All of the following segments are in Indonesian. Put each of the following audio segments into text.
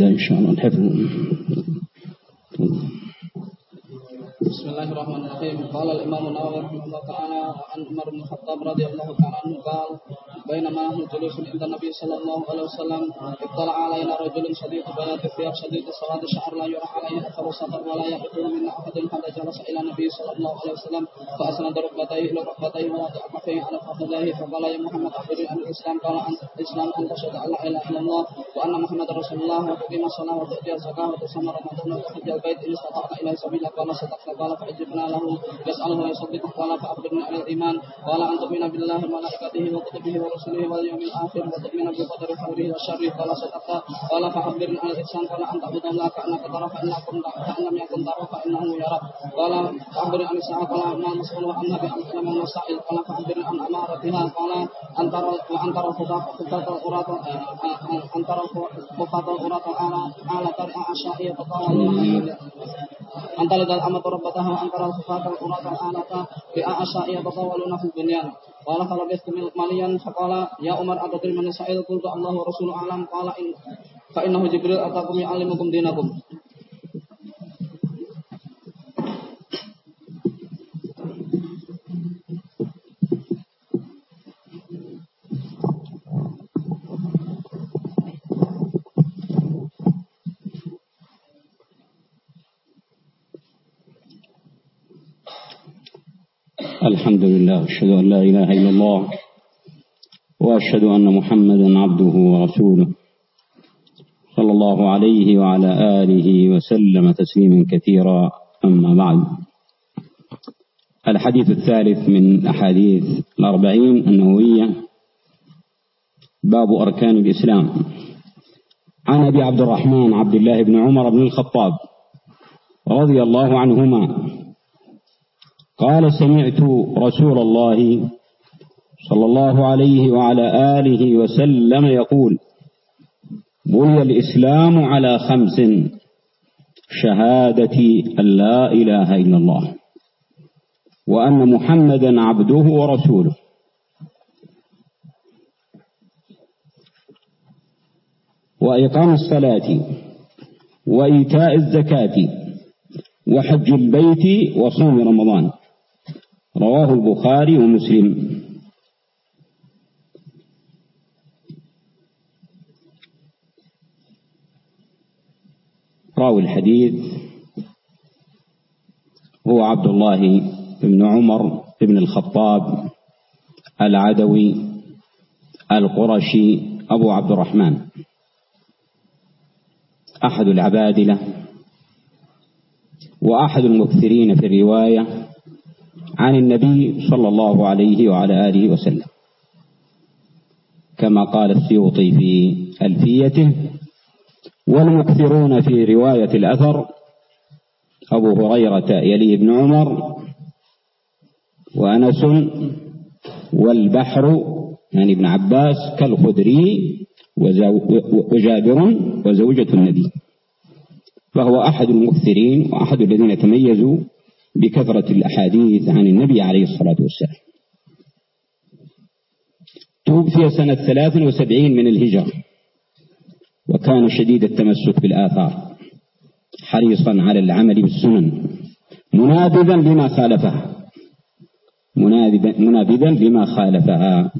شاء الله الحفظ بسم الله الرحمن الرحيم قال الإمام النووي رحمه الله تعالى عن عمر بن الخطاب رضي الله تعالى عنه قال بينما نحن جلوس عند النبي صلى الله عليه وسلم اطلع علينا رجل شديد بياض الثياب شديد سواد الشعر لا يرى عليه اثر سفر ولا يقتل منا احد حتى جلس إلى النبي صلى الله عليه وسلم فاسند ركبتيه الى ركبتيه ووضع كفيه على فخذيه فقال يا محمد اخبرني عن الاسلام قال عن الاسلام ان تشهد ان لا اله الا الله وان محمد رسول الله وتقيم الصلاه وتؤتي الزكاه وتصوم رمضان وتحج البيت ان استطعت اليه سبيلا قال صدقت قال فاجبنا له يساله ويصدقه قال فاخبرني عن الايمان قال ان تؤمن بالله وملائكته وكتبه ورسله واليوم الآخر وتؤمن بقدر خيره وشره قال صدقت قال فأخبرني عن الإحسان قال أن تعبد الله كأنك ترى فإن فإن لم يكن ترى فإنه يراك قال فأخبرني عن الساعة قال ما المسؤول عنها بأعلم من السائل قال فأخبرني عن أمارتها قال أن ترى وأن ترى خفاة القراة أن ترى خفاة القراة على طريق عشائية تطاول أن تلد الأمة ربتها وأن ترى الخفاة القراة الآلة بأعشائية يتطاولون في البنيان قال فلبثت ماليا فقال يا عمر أتدري من سعيد قلت الله ورسوله أعلم قال إن فإنه جبريل أتاكم يعلمكم دينكم الحمد لله أشهد أن لا إله إلا الله وأشهد أن محمدا عبده ورسوله. صلى الله عليه وعلى آله وسلم تسليما كثيرا أما بعد. الحديث الثالث من أحاديث الأربعين النووية باب أركان الإسلام. عن أبي عبد الرحمن عبد الله بن عمر بن الخطاب رضي الله عنهما قال سمعت رسول الله صلى الله عليه وعلى آله وسلم يقول بني الإسلام على خمس شهادة أن لا إله إلا الله وأن محمدا عبده ورسوله. وإقام الصلاة وإيتاء الزكاة وحج البيت وصوم رمضان. رواه البخاري ومسلم. راوي الحديث هو عبد الله بن عمر بن الخطاب العدوي القرشي أبو عبد الرحمن. أحد العبادلة وأحد المكثرين في الرواية عن النبي صلى الله عليه وعلى آله وسلم. كما قال السيوطي في ألفيته والمكثرون في رواية الأثر أبو هريرة يلي ابن عمر وأنس والبحر يعني ابن عباس كالخدري وجابر وزوجة النبي. فهو أحد المكثرين وأحد الذين تميزوا بكثرة الأحاديث عن النبي عليه الصلاة والسلام. توفي سنة 73 من الهجرة. وكان شديد التمسك بالآثار. حريصا على العمل بالسنن. منابذا لما خالفها. منابذا لما خالفها.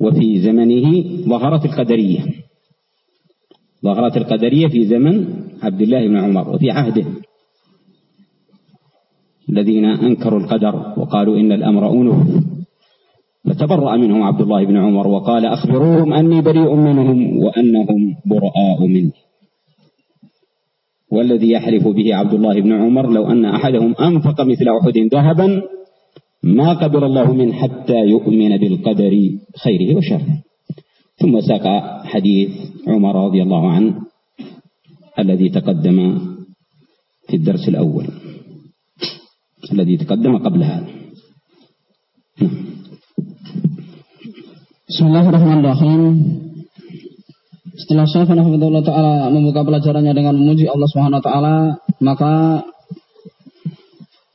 وفي زمنه ظهرت القدرية. ظهرت القدرية في زمن عبد الله بن عمر. وفي عهده. الذين أنكروا القدر وقالوا إن الأمر أنف فتبرأ منهم عبد الله بن عمر وقال أخبروهم أني بريء منهم وأنهم براء مني. والذي يحلف به عبد الله بن عمر لو أن أحدهم أنفق مثل أحد ذهبا ما قبل الله من حتى يؤمن بالقدر خيره وشره. ثم ساق حديث عمر رضي الله عنه الذي تقدم في الدرس الأول. الذي تقدم قبل هذا Bismillahirrahmanirrahim. Setelah Syekh Hafizullah Ta'ala membuka pelajarannya dengan memuji Allah Subhanahu Wa Ta'ala, maka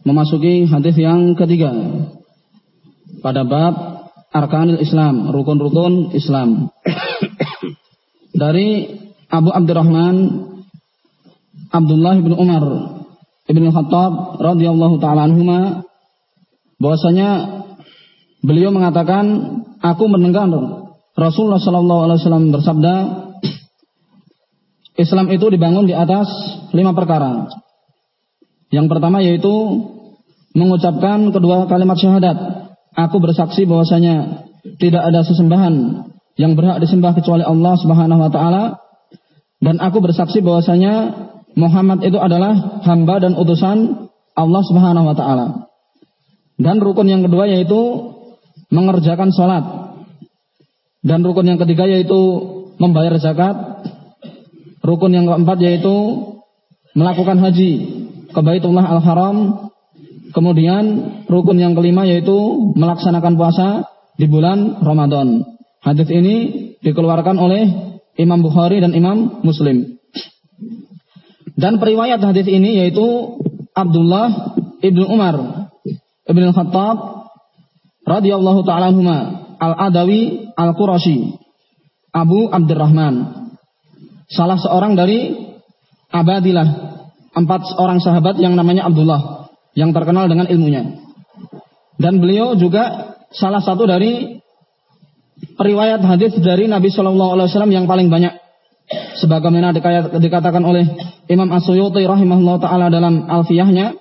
memasuki hadis yang ketiga pada bab Arkanil Islam, rukun-rukun Islam. dari Abu Abdurrahman Abdullah bin Umar bin Khattab radhiyallahu taala anhuma bahwasanya beliau mengatakan aku mendengar Rasulullah sallallahu alaihi wasallam bersabda Islam itu dibangun di atas lima perkara. Yang pertama yaitu mengucapkan kedua kalimat syahadat. Aku bersaksi bahwasanya tidak ada sesembahan yang berhak disembah kecuali Allah Subhanahu wa taala dan aku bersaksi bahwasanya Muhammad itu adalah hamba dan utusan Allah Subhanahu wa taala. Dan rukun yang kedua yaitu mengerjakan sholat. Dan rukun yang ketiga yaitu membayar zakat. Rukun yang keempat yaitu melakukan haji ke Baitullah Al-Haram. Kemudian rukun yang kelima yaitu melaksanakan puasa di bulan Ramadan. Hadis ini dikeluarkan oleh Imam Bukhari dan Imam Muslim. Dan periwayat hadis ini yaitu Abdullah ibnu Umar ibnu Khattab radhiyallahu taala al-Adawi al-Qurashi Abu Abdurrahman salah seorang dari Abadilah empat orang sahabat yang namanya Abdullah yang terkenal dengan ilmunya dan beliau juga salah satu dari periwayat hadis dari Nabi Shallallahu Alaihi Wasallam yang paling banyak. Sebagaimana dikatakan oleh Imam As-Suyuti rahimahullah taala dalam Alfiyahnya,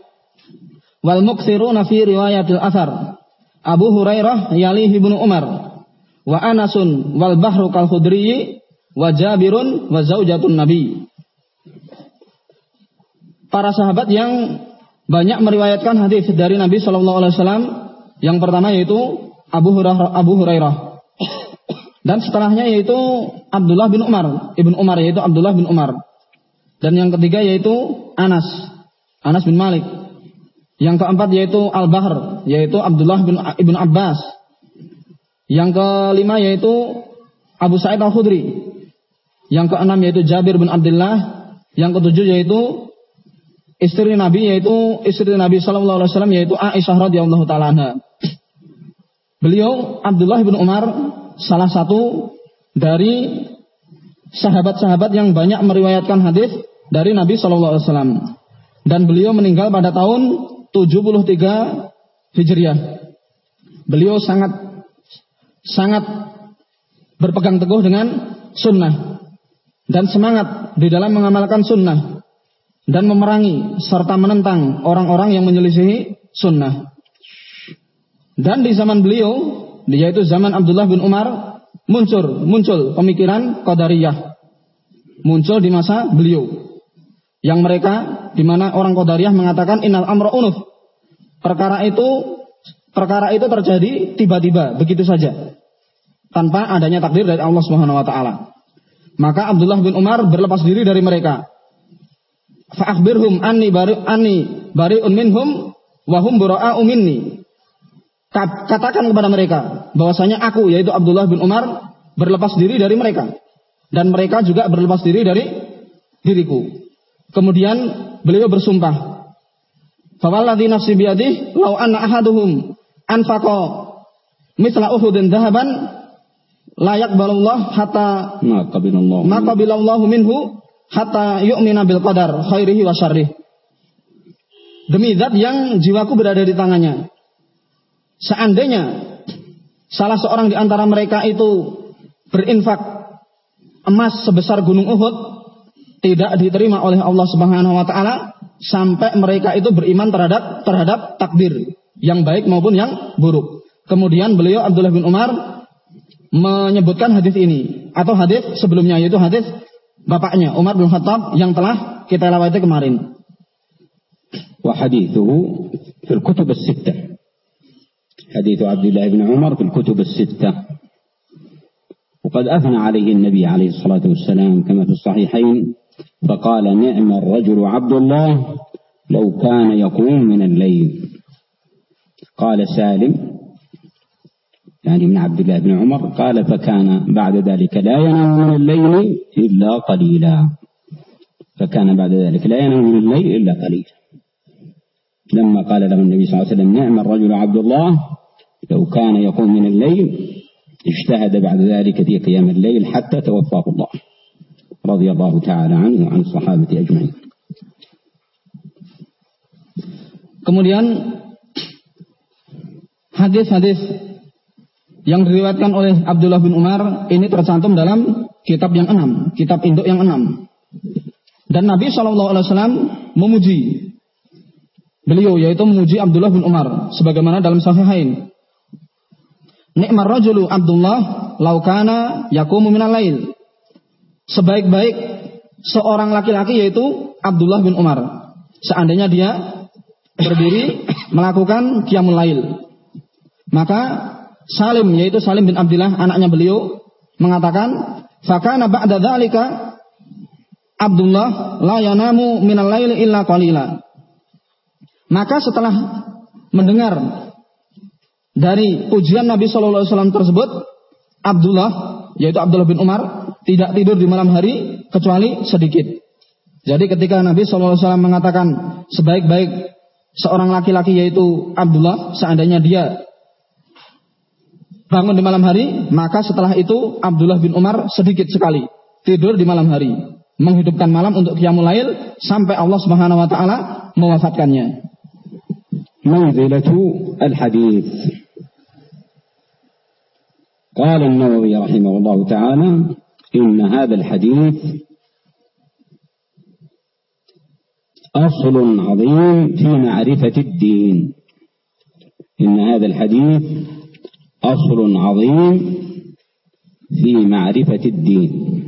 wal muksiruna fi riwayatil athar. Abu Hurairah yali ibnu Umar wa Anasun wal bahru kal khudri wa Jabirun wa zaujatun Nabi. Para sahabat yang banyak meriwayatkan hadis dari Nabi Shallallahu Alaihi Wasallam yang pertama yaitu Abu Hurairah, Abu Hurairah. Dan setelahnya yaitu Abdullah bin Umar, Ibn Umar yaitu Abdullah bin Umar. Dan yang ketiga yaitu Anas, Anas bin Malik. Yang keempat yaitu Al-Bahr, yaitu Abdullah bin Ibn Abbas. Yang kelima yaitu Abu Sa'id Al-Khudri. Yang keenam yaitu Jabir bin Abdullah. Yang ketujuh yaitu istri Nabi yaitu istri Nabi Shallallahu Alaihi Wasallam yaitu Aisyah radhiyallahu taala Beliau Abdullah bin Umar salah satu dari sahabat-sahabat yang banyak meriwayatkan hadis dari Nabi Shallallahu Alaihi Wasallam dan beliau meninggal pada tahun 73 Hijriah. Beliau sangat sangat berpegang teguh dengan sunnah dan semangat di dalam mengamalkan sunnah dan memerangi serta menentang orang-orang yang menyelisihi sunnah. Dan di zaman beliau, yaitu zaman Abdullah bin Umar, muncul muncul pemikiran Qadariyah. Muncul di masa beliau. Yang mereka di mana orang Qadariyah mengatakan innal amra unuf. Perkara itu perkara itu terjadi tiba-tiba, begitu saja. Tanpa adanya takdir dari Allah Subhanahu wa taala. Maka Abdullah bin Umar berlepas diri dari mereka. Fa'akhbirhum anni bari anni bari'un minhum wa hum bura'a'u minni katakan kepada mereka bahwasanya aku yaitu Abdullah bin Umar berlepas diri dari mereka dan mereka juga berlepas diri dari diriku. Kemudian beliau bersumpah, "Fawalladzi nafsi biyadihi law anna ahaduhum anfaqa misla Uhudin dhahaban la yaqbalullah hatta ma qabilallahu ma qabilallahu minhu hatta yu'mina bil qadar khairihi wa syarrih." Demi zat yang jiwaku berada di tangannya, Seandainya salah seorang di antara mereka itu berinfak emas sebesar gunung Uhud tidak diterima oleh Allah Subhanahu wa taala sampai mereka itu beriman terhadap terhadap takdir yang baik maupun yang buruk. Kemudian beliau Abdullah bin Umar menyebutkan hadis ini atau hadis sebelumnya yaitu hadis bapaknya Umar bin Khattab yang telah kita lewati kemarin. Wa hadithuhu fil kutub as-sittah حديث عبد الله بن عمر في الكتب الستة. وقد أثنى عليه النبي عليه الصلاة والسلام كما في الصحيحين فقال نعم الرجل عبد الله لو كان يقوم من الليل. قال سالم يعني من عبد الله بن عمر قال فكان بعد ذلك لا ينام من الليل إلا قليلا. فكان بعد ذلك لا ينام من الليل إلا قليلا. لما قال له النبي صلى الله عليه وسلم نعم الرجل عبد الله لو كان يقوم من الليل اجتهد بعد ذلك في قيام الليل حتى توفاه الله رضي الله تعالى عنه وعن الصحابة أجمعين Kemudian hadis-hadis yang diriwayatkan oleh Abdullah bin Umar ini tercantum dalam kitab yang enam, kitab induk yang enam. Dan Nabi SAW memuji beliau yaitu memuji Abdullah bin Umar sebagaimana dalam Sahihain. Nikmar rajulu Abdullah laukana yakumu minal lail. Sebaik-baik seorang laki-laki yaitu Abdullah bin Umar. Seandainya dia berdiri melakukan qiyamul lail. Maka Salim yaitu Salim bin Abdullah anaknya beliau mengatakan fakana ba'da dzalika Abdullah la yanamu minal lail illa qalila. Maka setelah mendengar dari ujian Nabi Shallallahu Alaihi Wasallam tersebut, Abdullah yaitu Abdullah bin Umar tidak tidur di malam hari kecuali sedikit. Jadi ketika Nabi Shallallahu Alaihi Wasallam mengatakan sebaik-baik seorang laki-laki yaitu Abdullah, seandainya dia bangun di malam hari, maka setelah itu Abdullah bin Umar sedikit sekali tidur di malam hari, menghidupkan malam untuk qiyamul lail sampai Allah Subhanahu wa taala mewafatkannya. Mawdilatu al-hadis. قال النووي رحمه الله تعالى إن هذا الحديث أصل عظيم في معرفة الدين. إن هذا الحديث أصل عظيم في معرفة الدين.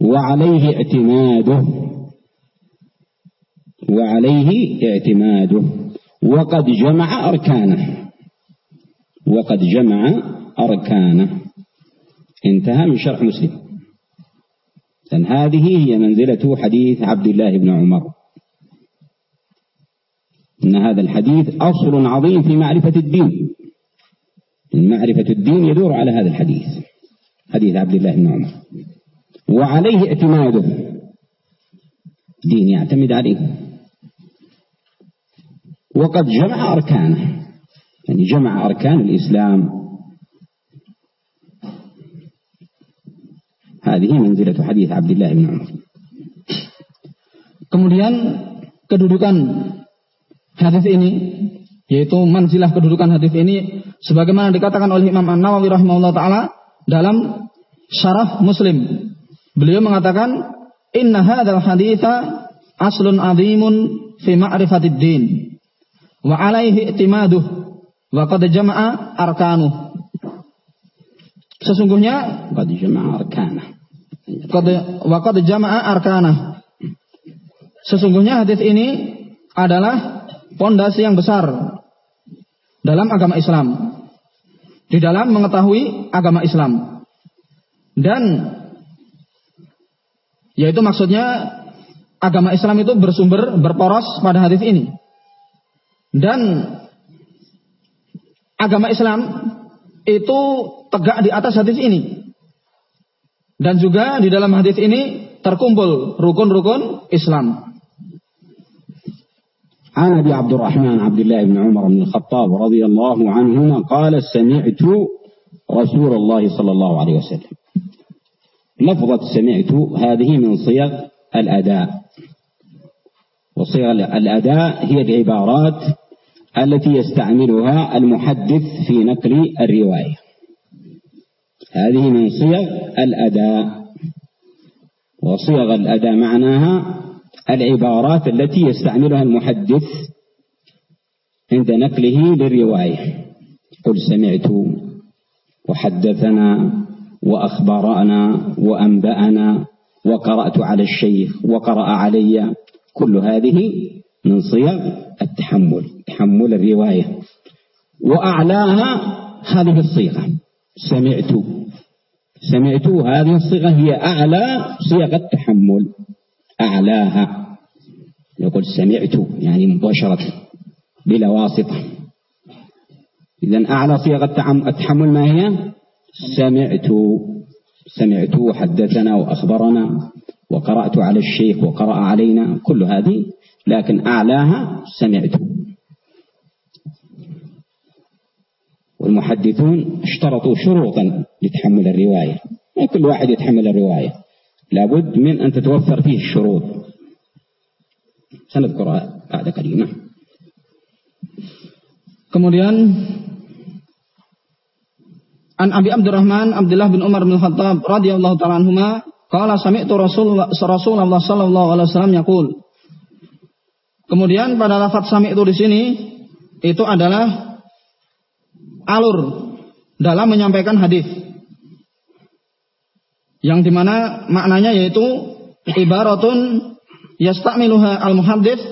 وعليه اعتماده. وعليه اعتماده. وقد جمع أركانه. وقد جمع أركانه انتهى من شرح مسلم. لأن هذه هي منزلة حديث عبد الله بن عمر. إن هذا الحديث أصل عظيم في معرفة الدين. معرفة الدين يدور على هذا الحديث. حديث عبد الله بن عمر. وعليه اعتماده. دين يعتمد عليه. وقد جمع أركانه. يعني جمع أركان الإسلام هذه منزلة حديث عبد الله بن عمر Kemudian kedudukan hadis ini yaitu manzilah kedudukan hadis ini sebagaimana dikatakan oleh Imam An-Nawawi rahimahullah taala dalam syarah Muslim. Beliau mengatakan inna hadzal haditha aslun azimun fi ma'rifatid din wa alaihi i'timaduh jama'a arkanuh. Sesungguhnya qad jama'a arkanah Qad jama'a arkana. Sesungguhnya hadis ini adalah pondasi yang besar dalam agama Islam. Di dalam mengetahui agama Islam. Dan yaitu maksudnya agama Islam itu bersumber berporos pada hadis ini. Dan agama Islam itu tegak di atas hadis ini. Dan juga di dalam hadis ini terkumpul rukun-rukun Islam. عن ابي عبد الرحمن عبد الله بن عمر بن الخطاب رضي الله عنهما قال سمعت رسول الله صلى الله عليه وسلم لفظة سمعت هذه من صيغ الأداء وصيغ الأداء هي العبارات التي يستعملها المحدث في نقل الرواية. هذه من صيغ الأداء وصيغ الأداء معناها العبارات التي يستعملها المحدث عند نقله للرواية. قل سمعت وحدثنا وأخبرنا وأنبأنا وقرأت على الشيخ وقرأ علي. كل هذه من صيغ التحمل تحمل الرواية. وأعلاها هذه الصيغة. سمعت. سمعت هذه الصيغة هي أعلى صيغ التحمل. أعلاها. يقول سمعت يعني مباشرة بلا واسطة. إذا أعلى صيغ التحمل ما هي؟ سمعت. سمعت وحدثنا وأخبرنا. وقرأت على الشيخ وقرأ علينا كل هذه لكن أعلاها سمعت. والمحدثون اشترطوا شروطا لتحمل الرواية. ما كل واحد يتحمل الرواية. لابد من أن تتوفر فيه الشروط. سنذكرها بعد قليل. Kemudian An Abi Abdurrahman Abdullah bin Umar bin Khattab radhiyallahu taala anhuma qala sami'tu Rasulullah Rasulullah sallallahu alaihi wasallam yaqul Kemudian pada lafaz sami itu di sini itu adalah alur dalam menyampaikan hadis. Yang dimana maknanya yaitu ibaratun yastamiluha al-muhaddits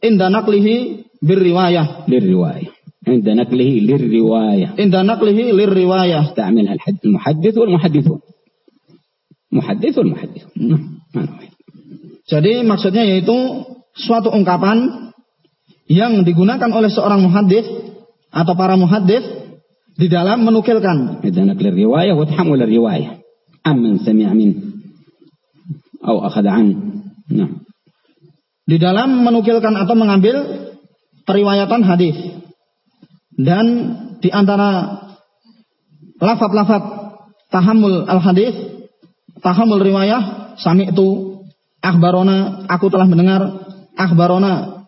inda naqlihi birriwayah. للرواية عند نقله للرواية Inda naqlihi lirriwayah. استعملها الحد- المحدث والمحدثون Muhadith wal muhadith. Nah, nah, nah. Jadi maksudnya yaitu suatu ungkapan yang digunakan oleh seorang muhadith atau para muhadith di dalam menukilkan. Idan aklir riwayah wa tahammul riwayah. Amin, sami'a min atau. Nah. Di dalam menukilkan atau mengambil periwayatan hadis dan di antara lafaz-lafaz tahammul al hadis tahammul riwayah, sami itu akhbarona, aku telah mendengar, akhbarona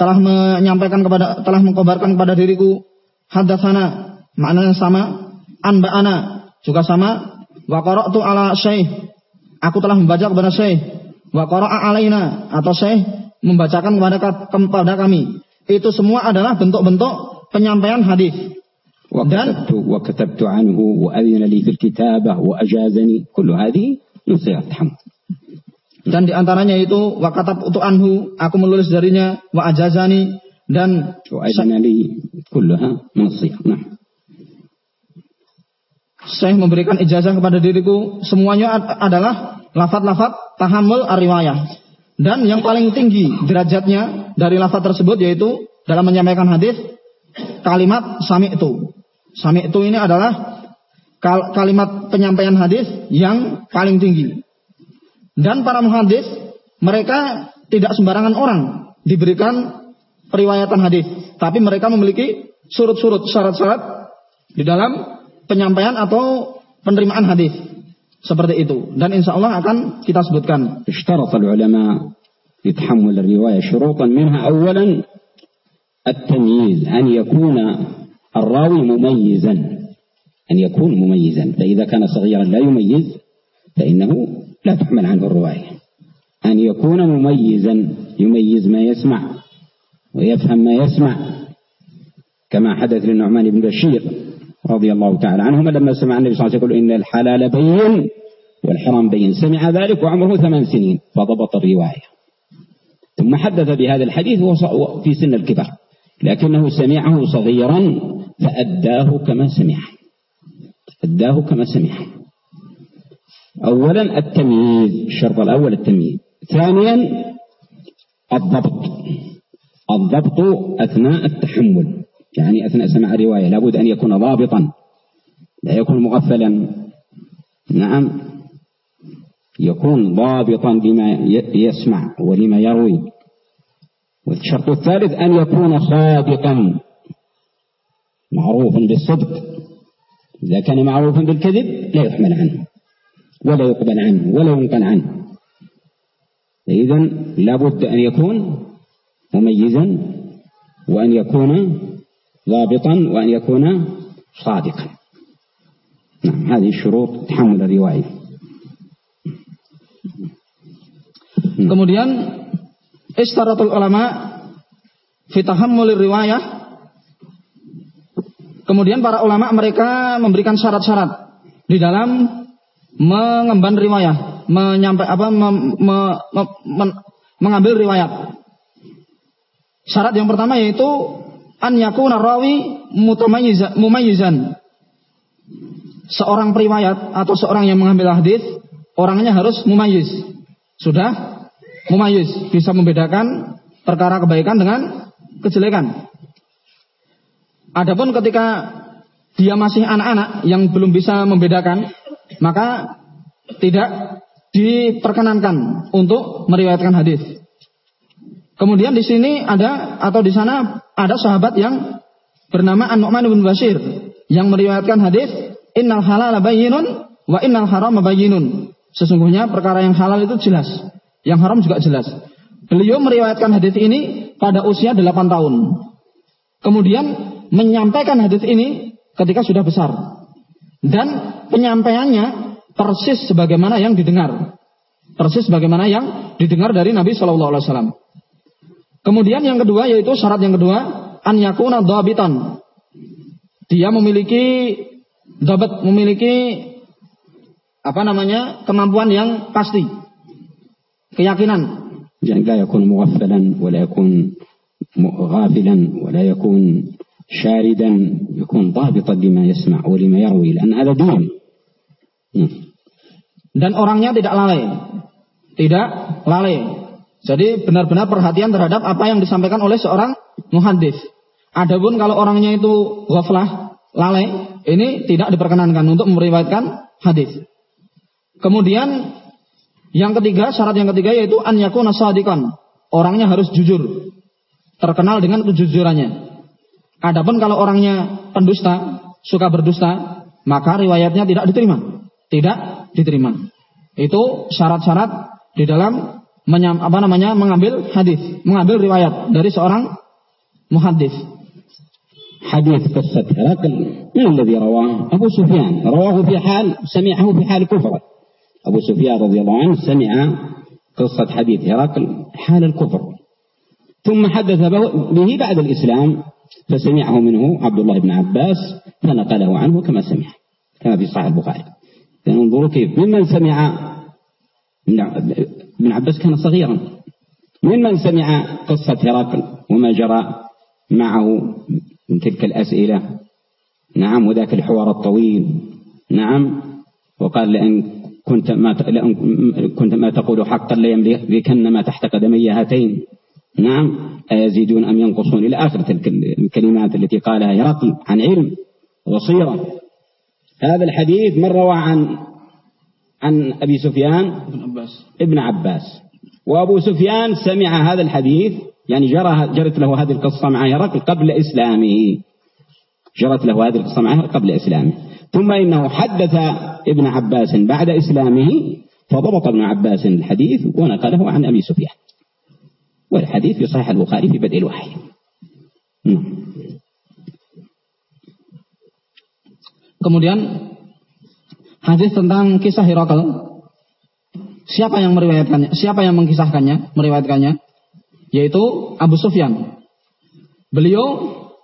telah menyampaikan kepada telah mengkabarkan kepada diriku. Hadatsana maknanya sama. Anba'ana juga sama. Wa qara'tu ala syekh. Aku telah membaca kepada syekh. Wa qara'a alaina atau syekh membacakan kepada kepada kami. Itu semua adalah bentuk-bentuk penyampaian hadis وكتبت, وكتبت عنه وأذن لي في الكتابة وأجازني كل هذه من صيغ التحمل dan di antaranya itu wa katabtu anhu aku menulis darinya wa ajazani dan وأذن لي كلها من الصيغ نعم Syekh memberikan ijazah kepada diriku semuanya ad- adalah lafat-lafat tahammul ar-riwayah. Dan yang paling tinggi derajatnya dari lafat tersebut yaitu dalam menyampaikan hadis kalimat sami itu. Sami itu ini adalah kal- kalimat penyampaian hadis yang paling tinggi. Dan para muhadis mereka tidak sembarangan orang diberikan periwayatan hadis, tapi mereka memiliki surut-surut syarat-syarat di dalam penyampaian atau penerimaan hadis seperti itu. Dan insya Allah akan kita sebutkan. اشترط العلماء لتحمل الرواية شروطا منها أولا التمييز أن يكون الراوي مميزا أن يكون مميزا فإذا كان صغيرا لا يميز فإنه لا تحمل عنه الرواية. أن يكون مميزا يميز ما يسمع ويفهم ما يسمع كما حدث للنعمان بن بشير رضي الله تعالى عنهما لما سمع النبي صلى الله عليه وسلم يقول إن الحلال بين والحرام بين سمع ذلك وعمره ثمان سنين فضبط الرواية. ثم حدث بهذا الحديث في سن الكبر لكنه سمعه صغيرا فأداه كما سمعه أداه كما سمعه أولا التمييز الشرط الأول التمييز. ثانيا الضبط. الضبط أثناء التحمل. يعني أثناء سماع الرواية. لابد أن يكون ضابطا. لا يكون مغفلا. نعم. يكون ضابطا لما يسمع ولما يروي. والشرط الثالث أن يكون صادقا. معروفا بالصدق. إذا كان معروفا بالكذب لا يحمل عنه ولا يقبل عنه ولا ينقل عنه. إذا لابد أن يكون مميزا وأن يكون ضابطا وأن يكون صادقا. نعم هذه الشروط تحمل الرواية. Kemudian istaratul ulama fi tahammulir riwayah. Kemudian para ulama mereka memberikan syarat-syarat di dalam mengemban riwayah, menyampai apa mem- me- me- men- mengambil riwayat. Syarat yang pertama yaitu an yakuna rawi mumayyizan. Seorang periwayat atau seorang yang mengambil hadis, orangnya harus mumayyiz. Sudah mumayyiz, bisa membedakan perkara kebaikan dengan kejelekan. Adapun ketika dia masih anak-anak yang belum bisa membedakan, maka tidak diperkenankan untuk meriwayatkan hadis. Kemudian di sini ada atau di sana ada sahabat yang bernama An-Nu'man bin Bashir yang meriwayatkan hadis innal halala bayyinun wa innal harama bayyinun. Sesungguhnya perkara yang halal itu jelas, yang haram juga jelas. Beliau meriwayatkan hadis ini pada usia 8 tahun. Kemudian menyampaikan hadis ini ketika sudah besar. Dan penyampaiannya persis sebagaimana yang didengar. Persis sebagaimana yang didengar dari Nabi Shallallahu alaihi wasallam. Kemudian yang kedua yaitu syarat yang kedua an yakuna dhabitan. Dia memiliki dapat memiliki apa namanya kemampuan yang pasti keyakinan يعني لا يكون مغفلا ولا يكون غافلا ولا يكون شاردا يكون ضابطا لما يسمع ولما يروي لأن هذا دين dan orangnya tidak lalai tidak lalai jadi benar-benar perhatian terhadap apa yang disampaikan oleh seorang muhadis adapun kalau orangnya itu ghaflah lalai ini tidak diperkenankan untuk meriwayatkan hadis Kemudian yang ketiga, syarat yang ketiga yaitu an yakuna sadiqan. Orangnya harus jujur. Terkenal dengan kejujurannya. Adapun kalau orangnya pendusta, suka berdusta, maka riwayatnya tidak diterima. Tidak diterima. Itu syarat-syarat di dalam menyam, apa namanya mengambil hadis, mengambil riwayat dari seorang muhadis. حديث قصة هرقل من الذي رواه أبو سفيان رواه في حال سمعه في حال كفر أبو سفيان رضي الله عنه سمع قصة حديث هرقل حال الكفر ثم حدث به بعد الإسلام فسمعه منه عبد الله بن عباس فنقله عنه كما سمع كما في صحيح البخاري. انظروا كيف ممن سمع ابن عباس كان صغيرا. ممن سمع قصة هرقل وما جرى معه من تلك الأسئلة؟ نعم وذاك الحوار الطويل. نعم وقال لأن كنت ما كنت ما تقول حقا ليملكن ما تحت قدمي هاتين. نعم أيزيدون أم ينقصون؟ إلى آخر تلك الكلمات التي قالها هرقل عن علم وصيرة. هذا الحديث من روى عن عن أبي سفيان؟ ابن عباس. ابن عباس. وأبو سفيان سمع هذا الحديث يعني جرى جرت له هذه القصة مع هرقل قبل إسلامه. جرت له هذه القصة معه قبل إسلامه. ثم إنه حدث ابن عباس بعد إسلامه فضبط ابن عباس الحديث ونقله عن أبي سفيان. والحديث في صحيح البخاري في بدء الوحي Kemudian hadis tentang kisah Herakl. Siapa yang meriwayatkannya? Siapa yang mengkisahkannya, meriwayatkannya? Yaitu Abu Sufyan. Beliau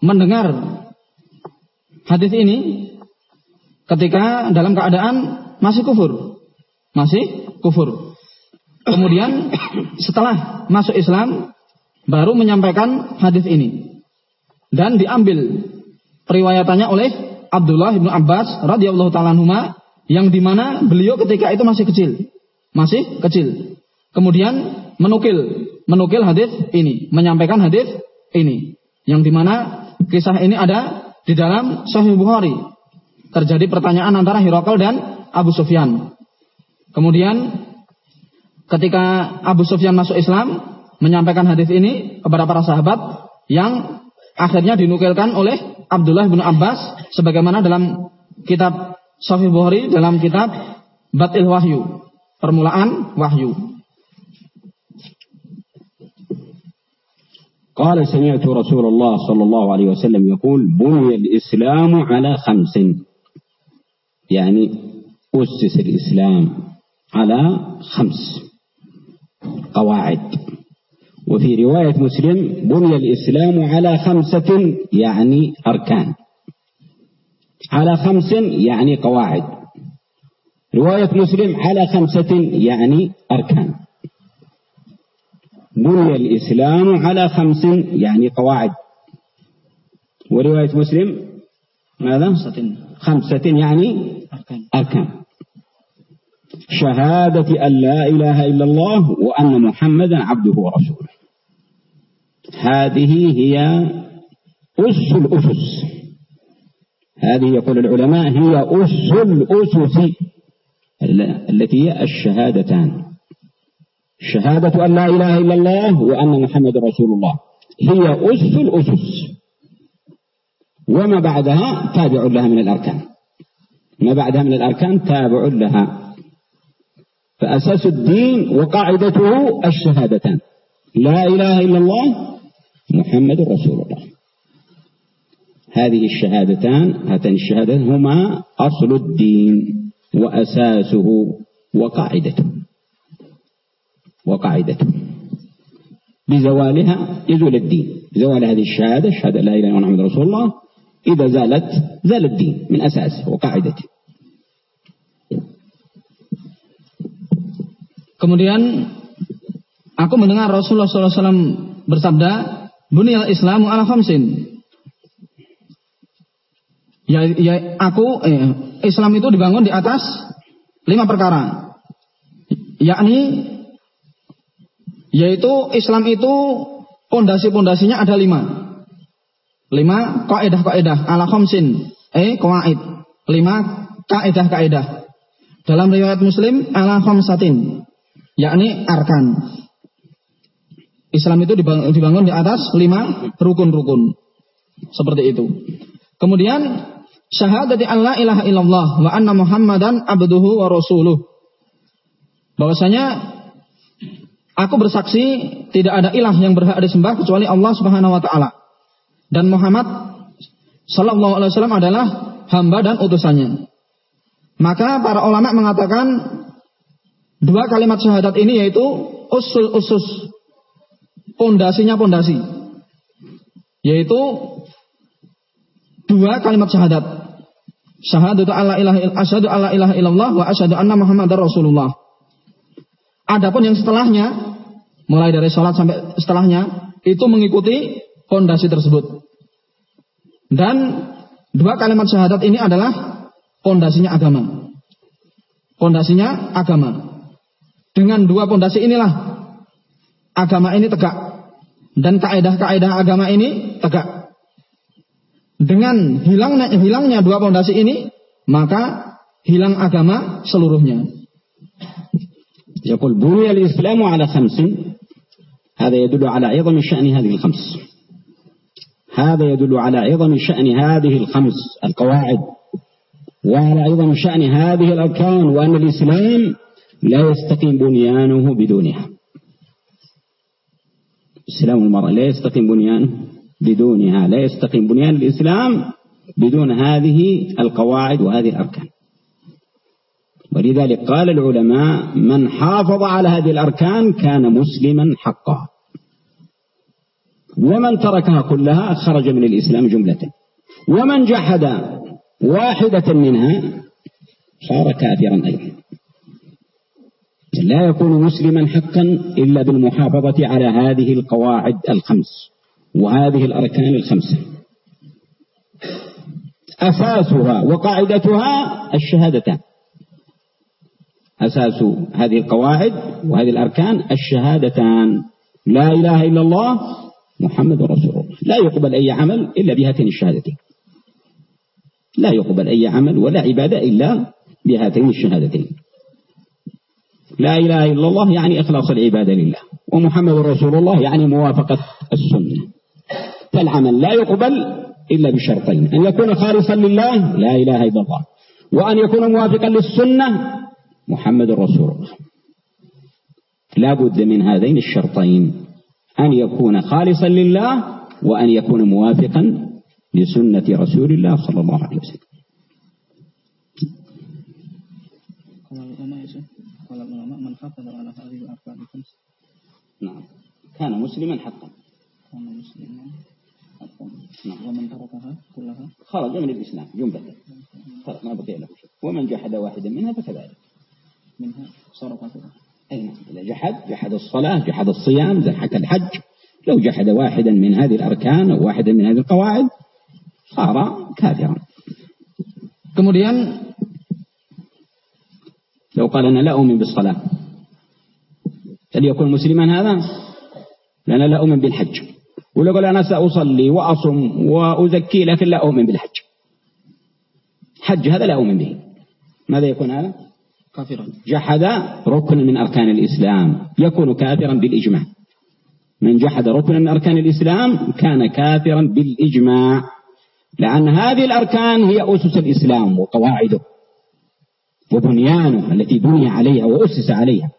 mendengar hadis ini ketika dalam keadaan masih kufur. Masih kufur. Kemudian setelah masuk Islam baru menyampaikan hadis ini. Dan diambil periwayatannya oleh Abdullah bin Abbas radhiyallahu taala yang di mana beliau ketika itu masih kecil. Masih kecil. Kemudian menukil menukil hadis ini, menyampaikan hadis ini. Yang di mana kisah ini ada di dalam Sahih Bukhari terjadi pertanyaan antara Hirakal dan Abu Sufyan. Kemudian ketika Abu Sufyan masuk Islam menyampaikan hadis ini kepada para sahabat yang akhirnya dinukilkan oleh Abdullah bin Abbas sebagaimana dalam kitab Sahih Bukhari dalam kitab Batil Wahyu, permulaan wahyu. قال سمعت رسول الله صلى الله عليه وسلم يقول بني الإسلام على خمس يعني أسس الإسلام على خمس قواعد. وفي رواية مسلم بني الإسلام على خمسة يعني أركان. على خمس يعني قواعد. رواية مسلم على خمسة يعني أركان. بني الإسلام على خمس يعني قواعد. ورواية مسلم ماذا؟ خمسة, خمسة يعني أركان, أركان. شهادة أن لا إله إلا الله وأن محمدا عبده ورسوله. هذه هي أس الأسس. هذه يقول العلماء هي أس الأسس. التي هي الشهادتان. شهادة أن لا إله إلا الله وأن محمد رسول الله. هي أس الأسس. وما بعدها تابع لها من الأركان. ما بعدها من الأركان تابع لها. فأساس الدين وقاعدته الشهادتان. لا إله إلا الله محمد رسول الله. هذه الشهادتان هاتان الشهادتان هما أصل الدين وأساسه وقاعدته. وقاعدته. بزوالها يزول الدين. بزوال هذه الشهادة شهادة لا إله إلا الله محمد رسول الله إذا زالت زال الدين من أساسه وقاعدته. Kemudian aku mendengar Rasulullah SAW bersabda, Bunyal Islamu ala khamsin. Ya, ya aku eh, Islam itu dibangun di atas lima perkara. Yakni yaitu Islam itu pondasi-pondasinya ada lima. Lima kaidah-kaidah ala khamsin. Eh, kaid. Lima kaidah-kaidah. Dalam riwayat Muslim ala khamsatin. Yakni arkan. Islam itu dibangun di atas lima rukun-rukun. Seperti itu. Kemudian syahadati Allah ilaha illallah wa anna Muhammadan abduhu wa rasuluh. Bahwasanya aku bersaksi tidak ada ilah yang berhak disembah kecuali Allah Subhanahu wa taala. Dan Muhammad sallallahu alaihi wasallam adalah hamba dan utusannya. Maka para ulama mengatakan dua kalimat syahadat ini yaitu usul usus pondasinya pondasi yaitu dua kalimat syahadat. Syahadatu alla ilaha asyhadu alla ilaha illallah wa asyhadu anna muhammadar rasulullah. Adapun yang setelahnya mulai dari sholat sampai setelahnya itu mengikuti pondasi tersebut. Dan dua kalimat syahadat ini adalah pondasinya agama. Pondasinya agama. Dengan dua pondasi inilah agama ini tegak dan kaedah-kaedah agama ini tegak. Dengan hilangnya, hilangnya dua pondasi ini, maka hilang agama seluruhnya. يقول بني الإسلام على خمس هذا يدل على عظم شأن هذه الخمس هذا يدل على عظم شأن هذه الخمس القواعد وعلى عظم شأن هذه الأركان وأن الإسلام لا يستقيم بنيانه بدونها. إسلام المرأة لا يستقيم بنيانه بدونها لا يستقيم بنيان الإسلام بدون هذه القواعد وهذه الأركان. ولذلك قال العلماء من حافظ على هذه الأركان كان مسلما حقا. ومن تركها كلها خرج من الإسلام جملة. ومن جحد واحدة منها صار كافرا أيضا لا يكون مسلما حقا إلا بالمحافظة على هذه القواعد الخمس وهذه الأركان الخمسة. أساسها وقاعدتها الشهادتان. أساس هذه القواعد وهذه الأركان الشهادتان. لا إله إلا الله محمد رسول الله. لا يقبل أي عمل إلا بهاتين الشهادتين. لا يقبل أي عمل ولا عبادة إلا بهاتين الشهادتين. لا إله إلا الله يعني إخلاص العبادة لله. ومحمد رسول الله يعني موافقة السنة. فالعمل لا يقبل إلا بشرطين. أن يكون خالصا لله لا إله إلا الله. وأن يكون موافقا للسنة محمد رسول الله. لا بد من هذين الشرطين. أن يكون خالصا لله وأن يكون موافقا لسنة رسول الله صلى الله عليه وسلم. نعم. كان مسلما حقا. كان مسلما حقا. نعم. ومن تركها كلها؟ خرج من الإسلام. جملة ما بقي له شيء. ومن جحد واحدا منها فكذلك. منها صار كافرا أي نعم. إذا جحد جحد الصلاة جحد الصيام جحد الحج. لو جحد واحدا من هذه الأركان أو واحدا من هذه القواعد صار كافرا. Kemudian لو قال أنا لا أؤمن بالصلاة. هل يكون مسلما هذا؟ لأن لا أؤمن بالحج. ولو قال أنا سأصلي وأصم وأزكي لكن لا أؤمن بالحج. حج هذا لا أؤمن به. ماذا يكون هذا؟ كافرا. جحد ركن من أركان الإسلام. يكون كافرا بالإجماع. من جحد ركن من أركان الإسلام كان كافرا بالإجماع. لأن هذه الأركان هي أسس الإسلام وقواعده. وبنيانه التي بني عليها وأسس عليها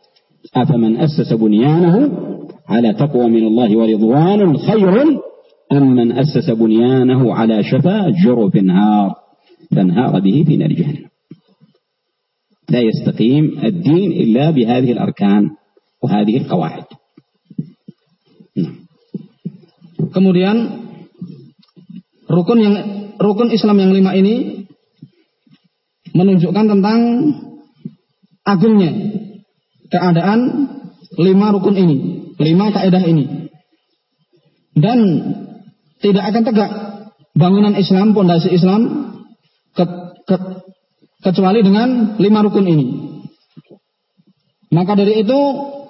أفمن أسس بنيانه؟ على تقوى من الله ورضوان خير. أم من أسس بنيانه على شفا جرف نهار فانهار به في نار جهنم. لا يستقيم الدين إلا بهذه الأركان وهذه القواعد. Kemudian rukun yang rukun Islam yang lima ini menunjukkan tentang agungnya keadaan lima rukun ini, lima kaidah ini. Dan tidak akan tegak bangunan Islam, pondasi Islam ke, ke, kecuali dengan lima rukun ini. Maka dari itu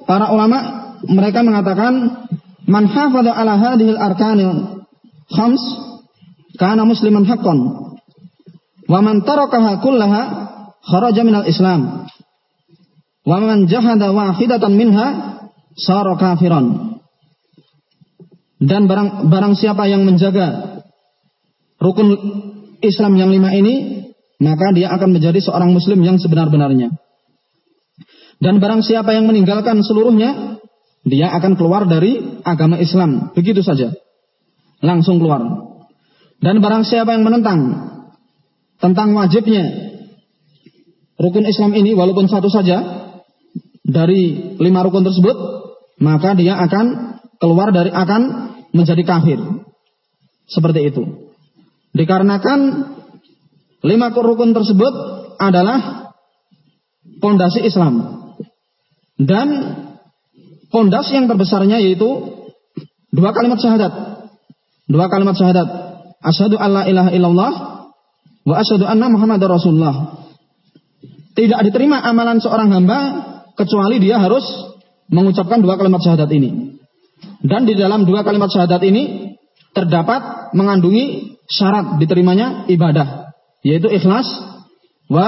para ulama mereka mengatakan man hafadha ala hadhil arkanil khams kana musliman haqqan wa man tarakaha kullaha kharaja minal islam wa jahada wahidatan minha sara kafiran dan barang barang siapa yang menjaga rukun Islam yang lima ini, maka dia akan menjadi seorang muslim yang sebenar-benarnya. Dan barang siapa yang meninggalkan seluruhnya, dia akan keluar dari agama Islam. Begitu saja. Langsung keluar. Dan barang siapa yang menentang tentang wajibnya rukun Islam ini, walaupun satu saja dari lima rukun tersebut, maka dia akan keluar dari akan menjadi kafir. Seperti itu. Dikarenakan lima rukun tersebut adalah pondasi Islam. Dan pondasi yang terbesarnya yaitu dua kalimat syahadat. Dua kalimat syahadat. Asyhadu alla ilaha illallah wa asyhadu anna muhammadar rasulullah. Tidak diterima amalan seorang hamba kecuali dia harus mengucapkan dua kalimat syahadat ini. Dan di dalam dua kalimat syahadat ini terdapat mengandungi syarat diterimanya ibadah, yaitu ikhlas wa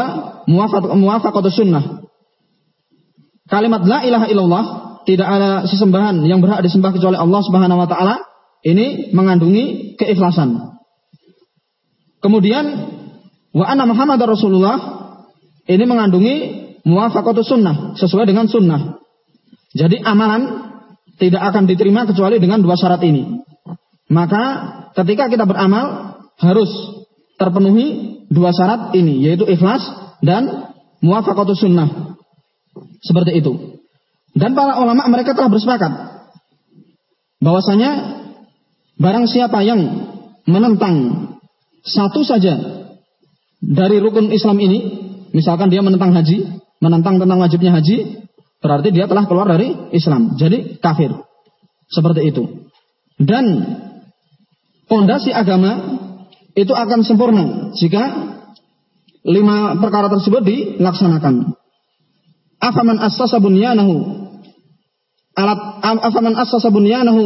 muwafaqatus sunnah. Kalimat la ilaha illallah tidak ada sesembahan yang berhak disembah kecuali Allah Subhanahu wa taala ini mengandungi keikhlasan. Kemudian wa anna Muhammadar Rasulullah ini mengandungi muwafaqatus sunnah sesuai dengan sunnah. Jadi amalan tidak akan diterima kecuali dengan dua syarat ini. Maka ketika kita beramal harus terpenuhi dua syarat ini, yaitu ikhlas dan muwafaqatus sunnah. Seperti itu. Dan para ulama mereka telah bersepakat bahwasanya barang siapa yang menentang satu saja dari rukun Islam ini, misalkan dia menentang haji, menentang tentang wajibnya haji, Berarti dia telah keluar dari Islam. Jadi kafir. Seperti itu. Dan pondasi agama itu akan sempurna jika lima perkara tersebut dilaksanakan. Afaman assasa bunyanahu alat afaman assasa bunyanahu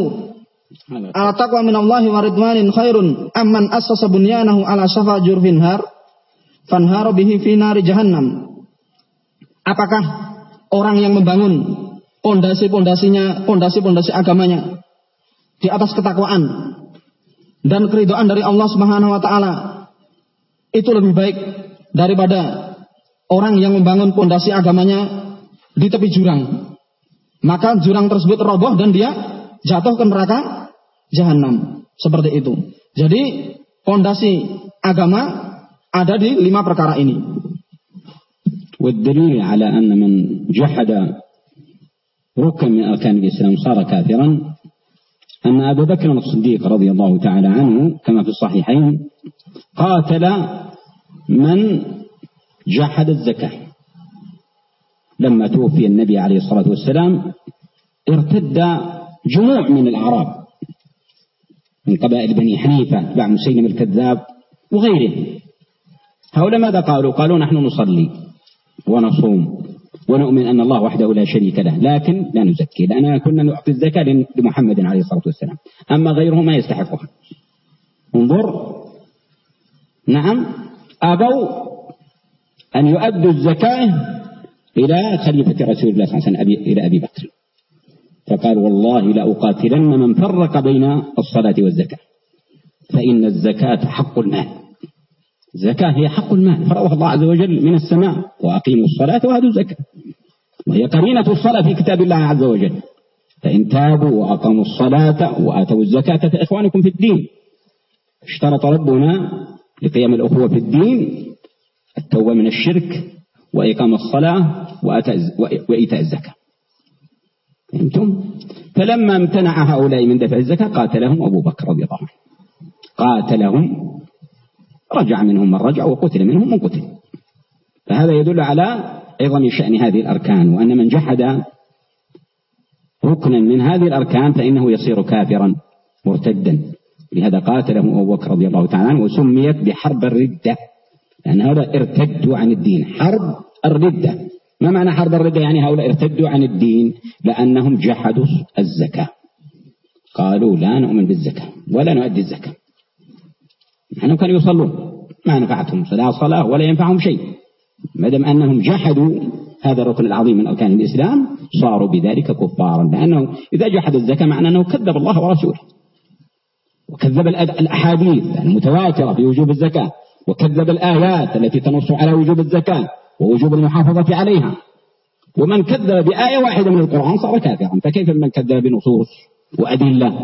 ala taqwa min Allahi wa ridwanin khairun amman assasa bunyanahu ala syafa jurfin har fanhara bihi fi nari jahannam. Apakah orang yang membangun pondasi-pondasinya, pondasi-pondasi agamanya di atas ketakwaan dan keridoan dari Allah Subhanahu wa taala itu lebih baik daripada orang yang membangun pondasi agamanya di tepi jurang. Maka jurang tersebut roboh dan dia jatuh ke neraka jahanam. Seperti itu. Jadi pondasi agama ada di lima perkara ini. والدليل على أن من جحد ركن من أركان الإسلام صار كافرا أن أبا بكر الصديق رضي الله تعالى عنه كما في الصحيحين قاتل من جحد الزكاة لما توفي النبي عليه الصلاة والسلام ارتد جموع من الأعراب من قبائل بني حنيفة بعد مسيلم الكذاب وغيره هؤلاء ماذا قالوا؟ قالوا نحن نصلي ونصوم ونؤمن أن الله وحده لا شريك له لكن لا نزكي لأننا كنا نعطي الزكاة لمحمد عليه الصلاة والسلام. أما غيره ما يستحقها. انظر. نعم أبوا أن يؤدوا الزكاة إلى خليفة رسول الله صلى الله عليه وسلم إلى أبي بكر. فقال والله لأقاتلن من فرق بين الصلاة والزكاة فإن الزكاة حق المال. الزكاة هي حق المال. فرضها الله عز وجل من السماء وأقيموا الصلاة وهدوا الزكاة. وهي قرينة الصلاة في كتاب الله عز وجل. فإن تابوا وأقاموا الصلاة وآتوا الزكاة فإخوانكم في الدين. اشترط ربنا لقيام الأخوة في الدين التوبة من الشرك وإقام الصلاة وإيتاء الزكاة. فهمتم؟ فلما امتنع هؤلاء من دفع الزكاة قاتلهم أبو بكر رضي الله عنه. قاتلهم رجع منهم من رجع وقتل منهم من قتل. فهذا يدل على عظم شأن هذه الأركان وأن من جحد ركنا من هذه الأركان فإنه يصير كافرا مرتدا. لهذا قاتله أبو بكر رضي الله تعالى عنه وسميت بحرب الردة لأن هؤلاء ارتدوا عن الدين. حرب الردة. ما معنى حرب الردة؟ يعني هؤلاء ارتدوا عن الدين لأنهم جحدوا الزكاة. قالوا لا نؤمن بالزكاة ولا نؤدي الزكاة. نحن كانوا يصلون. ما نفعتهم صلاة صلاة ولا ينفعهم شيء. ما دام أنهم جحدوا هذا الركن العظيم من أركان الإسلام صاروا بذلك كفارا. لأنه إذا جحد الزكاة معنى أنه كذب الله ورسوله. وكذب الأحاديث المتواترة في وجوب الزكاة. وكذب الآيات التي تنص على وجوب الزكاة ووجوب المحافظة عليها. ومن كذب بآية واحدة من القرآن صار كافرا. فكيف من كذب بنصوص وأدلة؟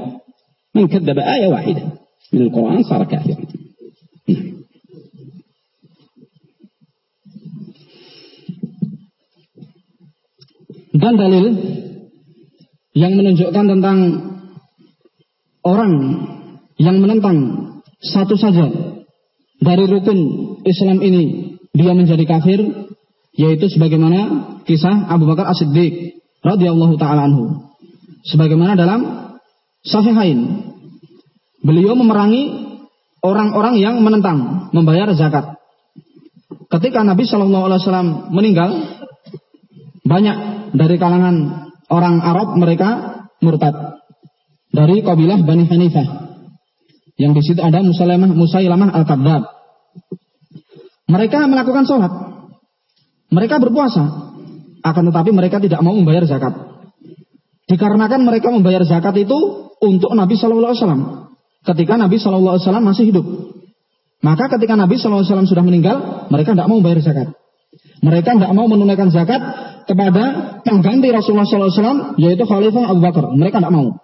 من كذب آية واحدة. من القرآن صار كافرا dan dalil yang menunjukkan tentang orang yang menentang satu saja dari rukun Islam ini dia menjadi kafir yaitu sebagaimana kisah Abu Bakar As-Siddiq radhiyallahu taala anhu sebagaimana dalam sahihain beliau memerangi orang-orang yang menentang membayar zakat ketika Nabi Shallallahu alaihi wasallam meninggal banyak dari kalangan orang Arab mereka murtad dari kabilah Bani Hanifah. Yang di situ ada Musailamah Musailamah Al-Kadzab. Mereka melakukan sholat. Mereka berpuasa. Akan tetapi mereka tidak mau membayar zakat. Dikarenakan mereka membayar zakat itu untuk Nabi Shallallahu Alaihi Wasallam. Ketika Nabi Shallallahu Alaihi Wasallam masih hidup. Maka ketika Nabi Shallallahu Alaihi Wasallam sudah meninggal, mereka tidak mau membayar zakat. Mereka tidak mau menunaikan zakat kepada pengganti Rasulullah SAW, yaitu Khalifah Abu Bakar. Mereka tidak mau.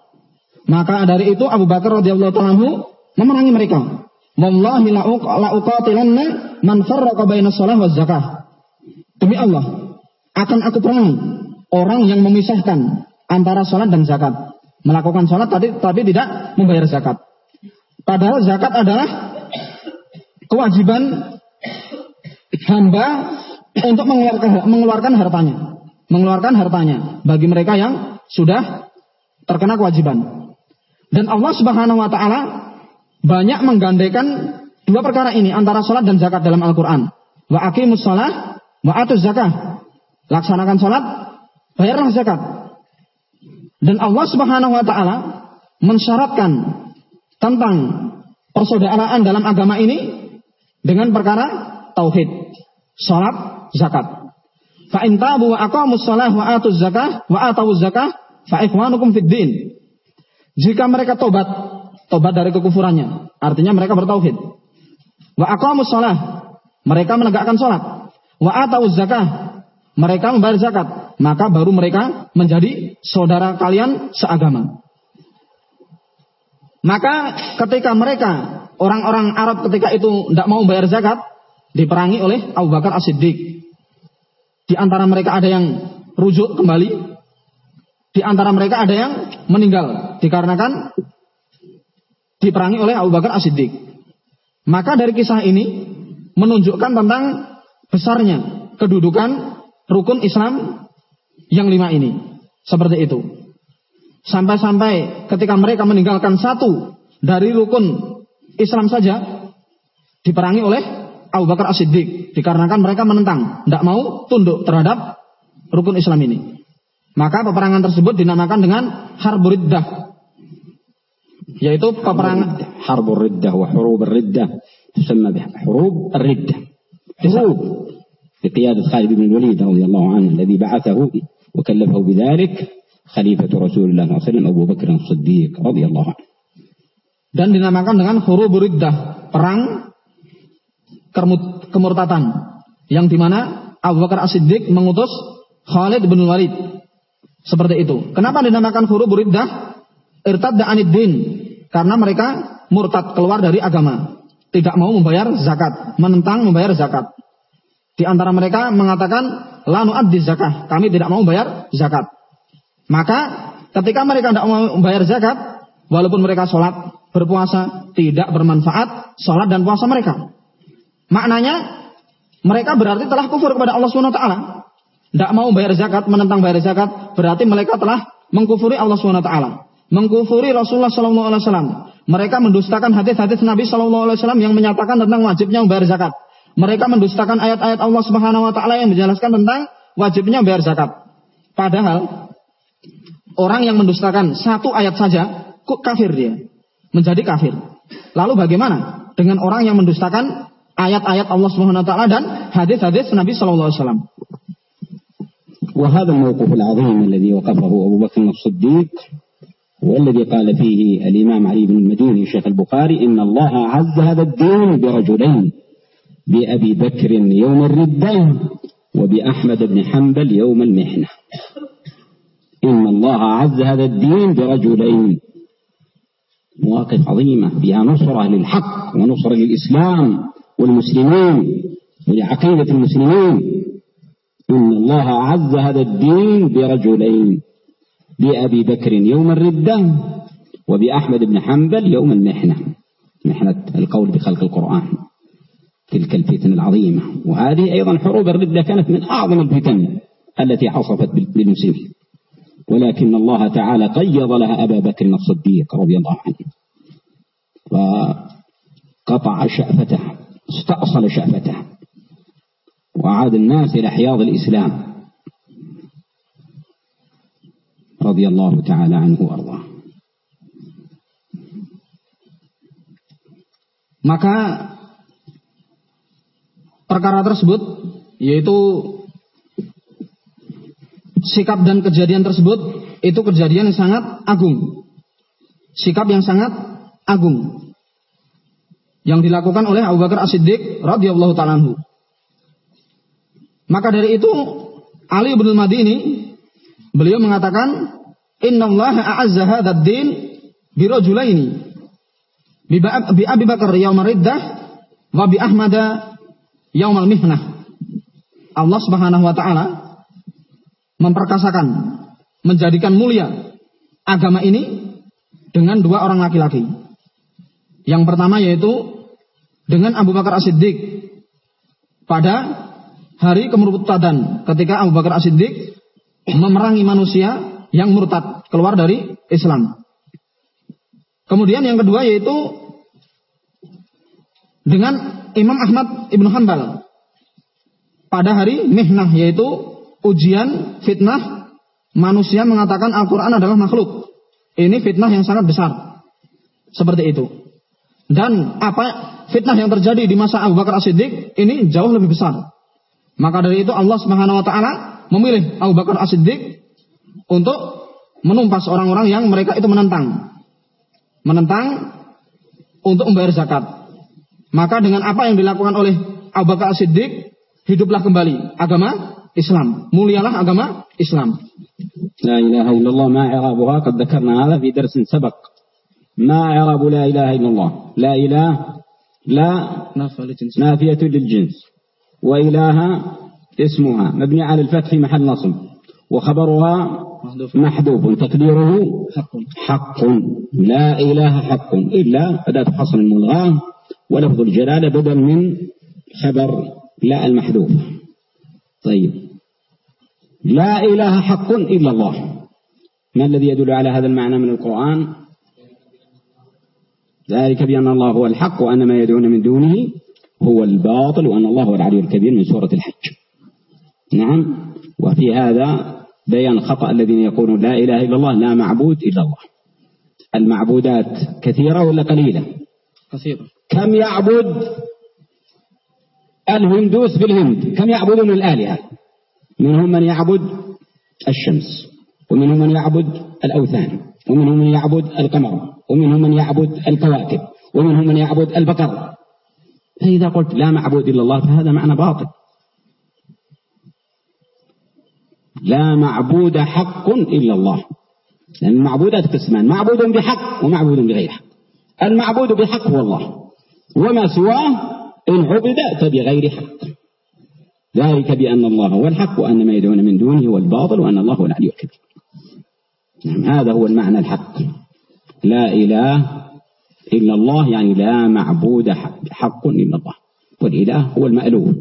Maka dari itu Abu Bakar radhiyallahu taala memerangi mereka. Wallahi la uqatilanna man farraqa baina shalah wa zakah. Demi Allah, akan aku perangi orang yang memisahkan antara salat dan zakat. Melakukan salat tapi tidak membayar zakat. Padahal zakat adalah kewajiban hamba untuk mengeluarkan, mengeluarkan hartanya. Mengeluarkan hartanya bagi mereka yang sudah terkena kewajiban. Dan Allah Subhanahu wa taala banyak menggandakan dua perkara ini antara salat dan zakat dalam Al-Qur'an. Wa aqimus shalah wa atuz zakah. Laksanakan salat, bayarlah zakat. Dan Allah Subhanahu wa taala mensyaratkan tentang persaudaraan dalam agama ini dengan perkara tauhid, salat, zakat. Fa in tabu wa aqamus shalah wa atuz zakah wa atau zakah fa ikhwanukum fid din. Jika mereka tobat, tobat dari kekufurannya, artinya mereka bertauhid. Wa aqamus shalah, mereka menegakkan salat. Wa atau zakah, mereka membayar zakat, maka baru mereka menjadi saudara kalian seagama. Maka ketika mereka orang-orang Arab ketika itu tidak mau bayar zakat, diperangi oleh Abu Bakar As-Siddiq. Di antara mereka ada yang rujuk kembali. Di antara mereka ada yang meninggal. Dikarenakan diperangi oleh Abu Bakar As-Siddiq. Maka dari kisah ini menunjukkan tentang besarnya kedudukan rukun Islam yang lima ini. Seperti itu. Sampai-sampai ketika mereka meninggalkan satu dari rukun Islam saja diperangi oleh Abu Bakar As-Siddiq dikarenakan mereka menentang, tidak mau tunduk terhadap rukun Islam ini. Maka peperangan tersebut dinamakan dengan Harbur Riddah. Yaitu peperangan Harbur Riddah wa Hurub Riddah تسمى بحروب الردة حروب بقيادة خالد بن الوليد رضي الله عنه الذي بعثه وكلفه بذلك Khalifah Rasulullah SAW Abu Bakar Siddiq radhiyallahu Allah. Dan dinamakan dengan huru buridah perang kemurtatan. Yang di mana Abu Bakar As-Siddiq mengutus Khalid bin Walid. Seperti itu. Kenapa dinamakan huru buriddah? Irtad da'anid din. Karena mereka murtad keluar dari agama. Tidak mau membayar zakat. Menentang membayar zakat. Di antara mereka mengatakan lanu addi zakah, kami tidak mau bayar zakat. Maka ketika mereka tidak mau membayar zakat, walaupun mereka sholat, berpuasa, tidak bermanfaat sholat dan puasa mereka. Maknanya, mereka berarti telah kufur kepada Allah SWT tidak mau bayar zakat, menentang bayar zakat, berarti mereka telah mengkufuri Allah SWT. Mengkufuri Rasulullah SAW. Mereka mendustakan hadis-hadis Nabi SAW yang menyatakan tentang wajibnya membayar zakat. Mereka mendustakan ayat-ayat Allah Subhanahu Wa Taala yang menjelaskan tentang wajibnya bayar zakat. Padahal orang yang mendustakan satu ayat saja, kok kafir dia, menjadi kafir. Lalu bagaimana dengan orang yang mendustakan ayat-ayat Allah Subhanahu Wa Taala dan hadis-hadis Nabi Sallallahu Alaihi Wasallam? وهذا الموقف العظيم الذي وقفه أبو بكر الصديق والذي قال فيه الإمام علي بن المديني شيخ البخاري إن الله عز هذا الدين برجلين بأبي بكر يوم الردة وبأحمد بن حنبل يوم المحنة إن الله عز هذا الدين برجلين. مواقف عظيمة فيها نصرة للحق ونصرة للإسلام والمسلمين ولعقيدة المسلمين. إن الله عز هذا الدين برجلين بأبي بكر يوم الردة وبأحمد بن حنبل يوم المحنة. محنة القول بخلق القرآن. تلك الفتن العظيمة. وهذه أيضا حروب الردة كانت من أعظم الفتن التي عصفت بالمسلمين. ولكن الله تعالى قيض لها أبا بكر الصديق رضي الله عنه. فقطع شأفته استأصل شأفته وأعاد الناس إلى حياض الإسلام. رضي الله تعالى عنه وأرضاه. maka perkara tersebut yaitu sikap dan kejadian tersebut itu kejadian yang sangat agung. Sikap yang sangat agung. Yang dilakukan oleh Abu Bakar As-Siddiq radhiyallahu taala maka dari itu Ali bin Madini beliau mengatakan innallaha a'azza hadzal din bi rajulaini bi Abi Bakar yaumar riddah wa bi Ahmad yaumal mihnah. Allah Subhanahu wa taala memperkasakan menjadikan mulia agama ini dengan dua orang laki-laki. Yang pertama yaitu dengan Abu Bakar As-Siddiq pada hari kemurtadan ketika Abu Bakar As-Siddiq memerangi manusia yang murtad keluar dari Islam. Kemudian yang kedua yaitu dengan Imam Ahmad Ibnu Hanbal pada hari mihnah yaitu ujian fitnah manusia mengatakan Al-Quran adalah makhluk. Ini fitnah yang sangat besar. Seperti itu. Dan apa fitnah yang terjadi di masa Abu Bakar As-Siddiq ini jauh lebih besar. Maka dari itu Allah Subhanahu wa taala memilih Abu Bakar As-Siddiq untuk menumpas orang-orang yang mereka itu menentang. Menentang untuk membayar zakat. Maka dengan apa yang dilakukan oleh Abu Bakar As-Siddiq, hiduplah kembali agama Islam. Mulialah agama Islam. لا إله إلا الله ما إعرابها قد ذكرنا هذا في درس سبق ما إعراب لا إله إلا الله لا إله لا نافية للجنس وإله اسمها مبني على الفتح محل نصب وخبرها محذوف تقديره حق لا إله حق إلا أداة حصر الملغاة ولفظ الجلالة بدل من خبر لا المحذوف طيب لا إله حق إلا الله. ما الذي يدل على هذا المعنى من القرآن؟ ذلك بأن الله هو الحق وأن ما يدعون من دونه هو الباطل وأن الله هو العلي الكبير من سورة الحج. نعم. وفي هذا بيان خطأ الذين يقولون لا إله إلا الله لا معبود إلا الله. المعبودات كثيرة ولا قليلة؟ كثيرة كم يعبد الهندوس في الهند كم يعبدون الآلهة؟ منهم من يعبد الشمس ومنهم من يعبد الأوثان ومنهم من يعبد القمر ومنهم من يعبد الكواكب ومنهم من يعبد البقر. فإذا قلت لا معبود إلا الله فهذا معنى باطل. لا معبود حق إلا الله. لأن المعبودات قسمان معبود بحق ومعبود بغير حق. المعبود بحق هو الله. وما سواه إن عبد فبغير حق. ذلك بأن الله هو الحق وأن ما يدعون من دونه هو الباطل وأن الله هو العلي الكبير. نعم هذا هو المعنى الحق. لا إله إلا الله يعني لا معبود حق إلا الله. والإله هو المألوه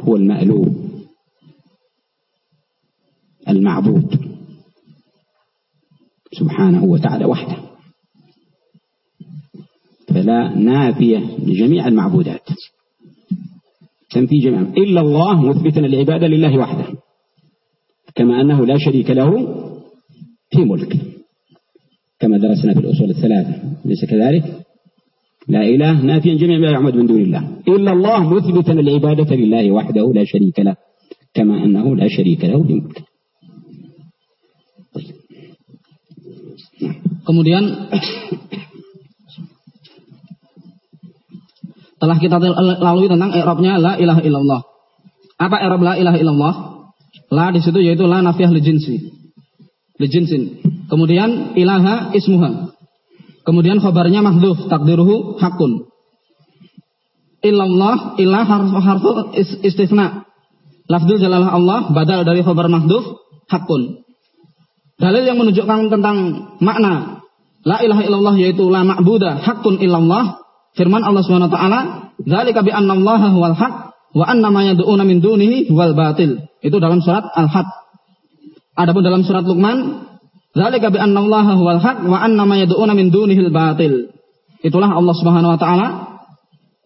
هو المألوه المعبود. سبحانه وتعالى وحده. فلا نافية لجميع المعبودات. تنفي جميعا إلا الله مثبتا العبادة لله وحده. كما أنه لا شريك له في ملك. كما درسنا في الأصول الثلاثة. ليس كذلك؟ لا إله نافيا جميع ما يعبد من دون الله. إلا الله مثبتا العبادة لله وحده لا شريك له. كما أنه لا شريك له في ملك. طيب. Kemudian telah kita lalui tentang i'rabnya la ilaha illallah. Apa i'rab la ilaha illallah? La di situ yaitu la nafiyah li jinsi. Li jinsin. Kemudian ilaha ismuha. Kemudian khabarnya mahdhuf takdiruhu hakun. Illallah ilah harfu harfu istifna. Lafzul jalalah Allah badal dari khabar mahdhuf hakun. Dalil yang menunjukkan tentang makna la ilaha illallah yaitu la ma'budah hakun illallah Firman Allah Subhanahu wa taala, "Dzalika bi anna Allah huwal haq wa anna ma yad'una min dunihi huwal batil." Itu dalam surat Al-Had. Adapun dalam surat Luqman, "Dzalika bi anna Allah huwal haq wa anna ma yad'una min dunihi batil." Itulah Allah Subhanahu wa taala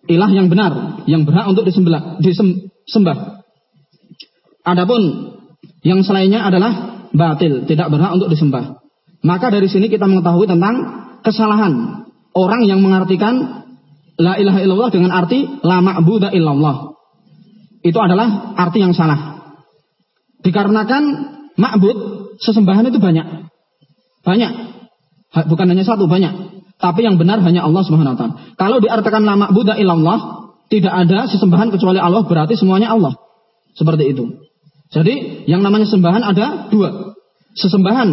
ilah yang benar, yang berhak untuk disembah, disembah. Adapun yang selainnya adalah batil, tidak berhak untuk disembah. Maka dari sini kita mengetahui tentang kesalahan orang yang mengartikan la ilaha illallah dengan arti la ma'budu illallah. Itu adalah arti yang salah. Dikarenakan ma'bud sesembahan itu banyak. Banyak. Bukan hanya satu, banyak. Tapi yang benar hanya Allah taala. Kalau diartikan la ma'budu illallah, tidak ada sesembahan kecuali Allah, berarti semuanya Allah. Seperti itu. Jadi yang namanya sembahan ada dua. Sesembahan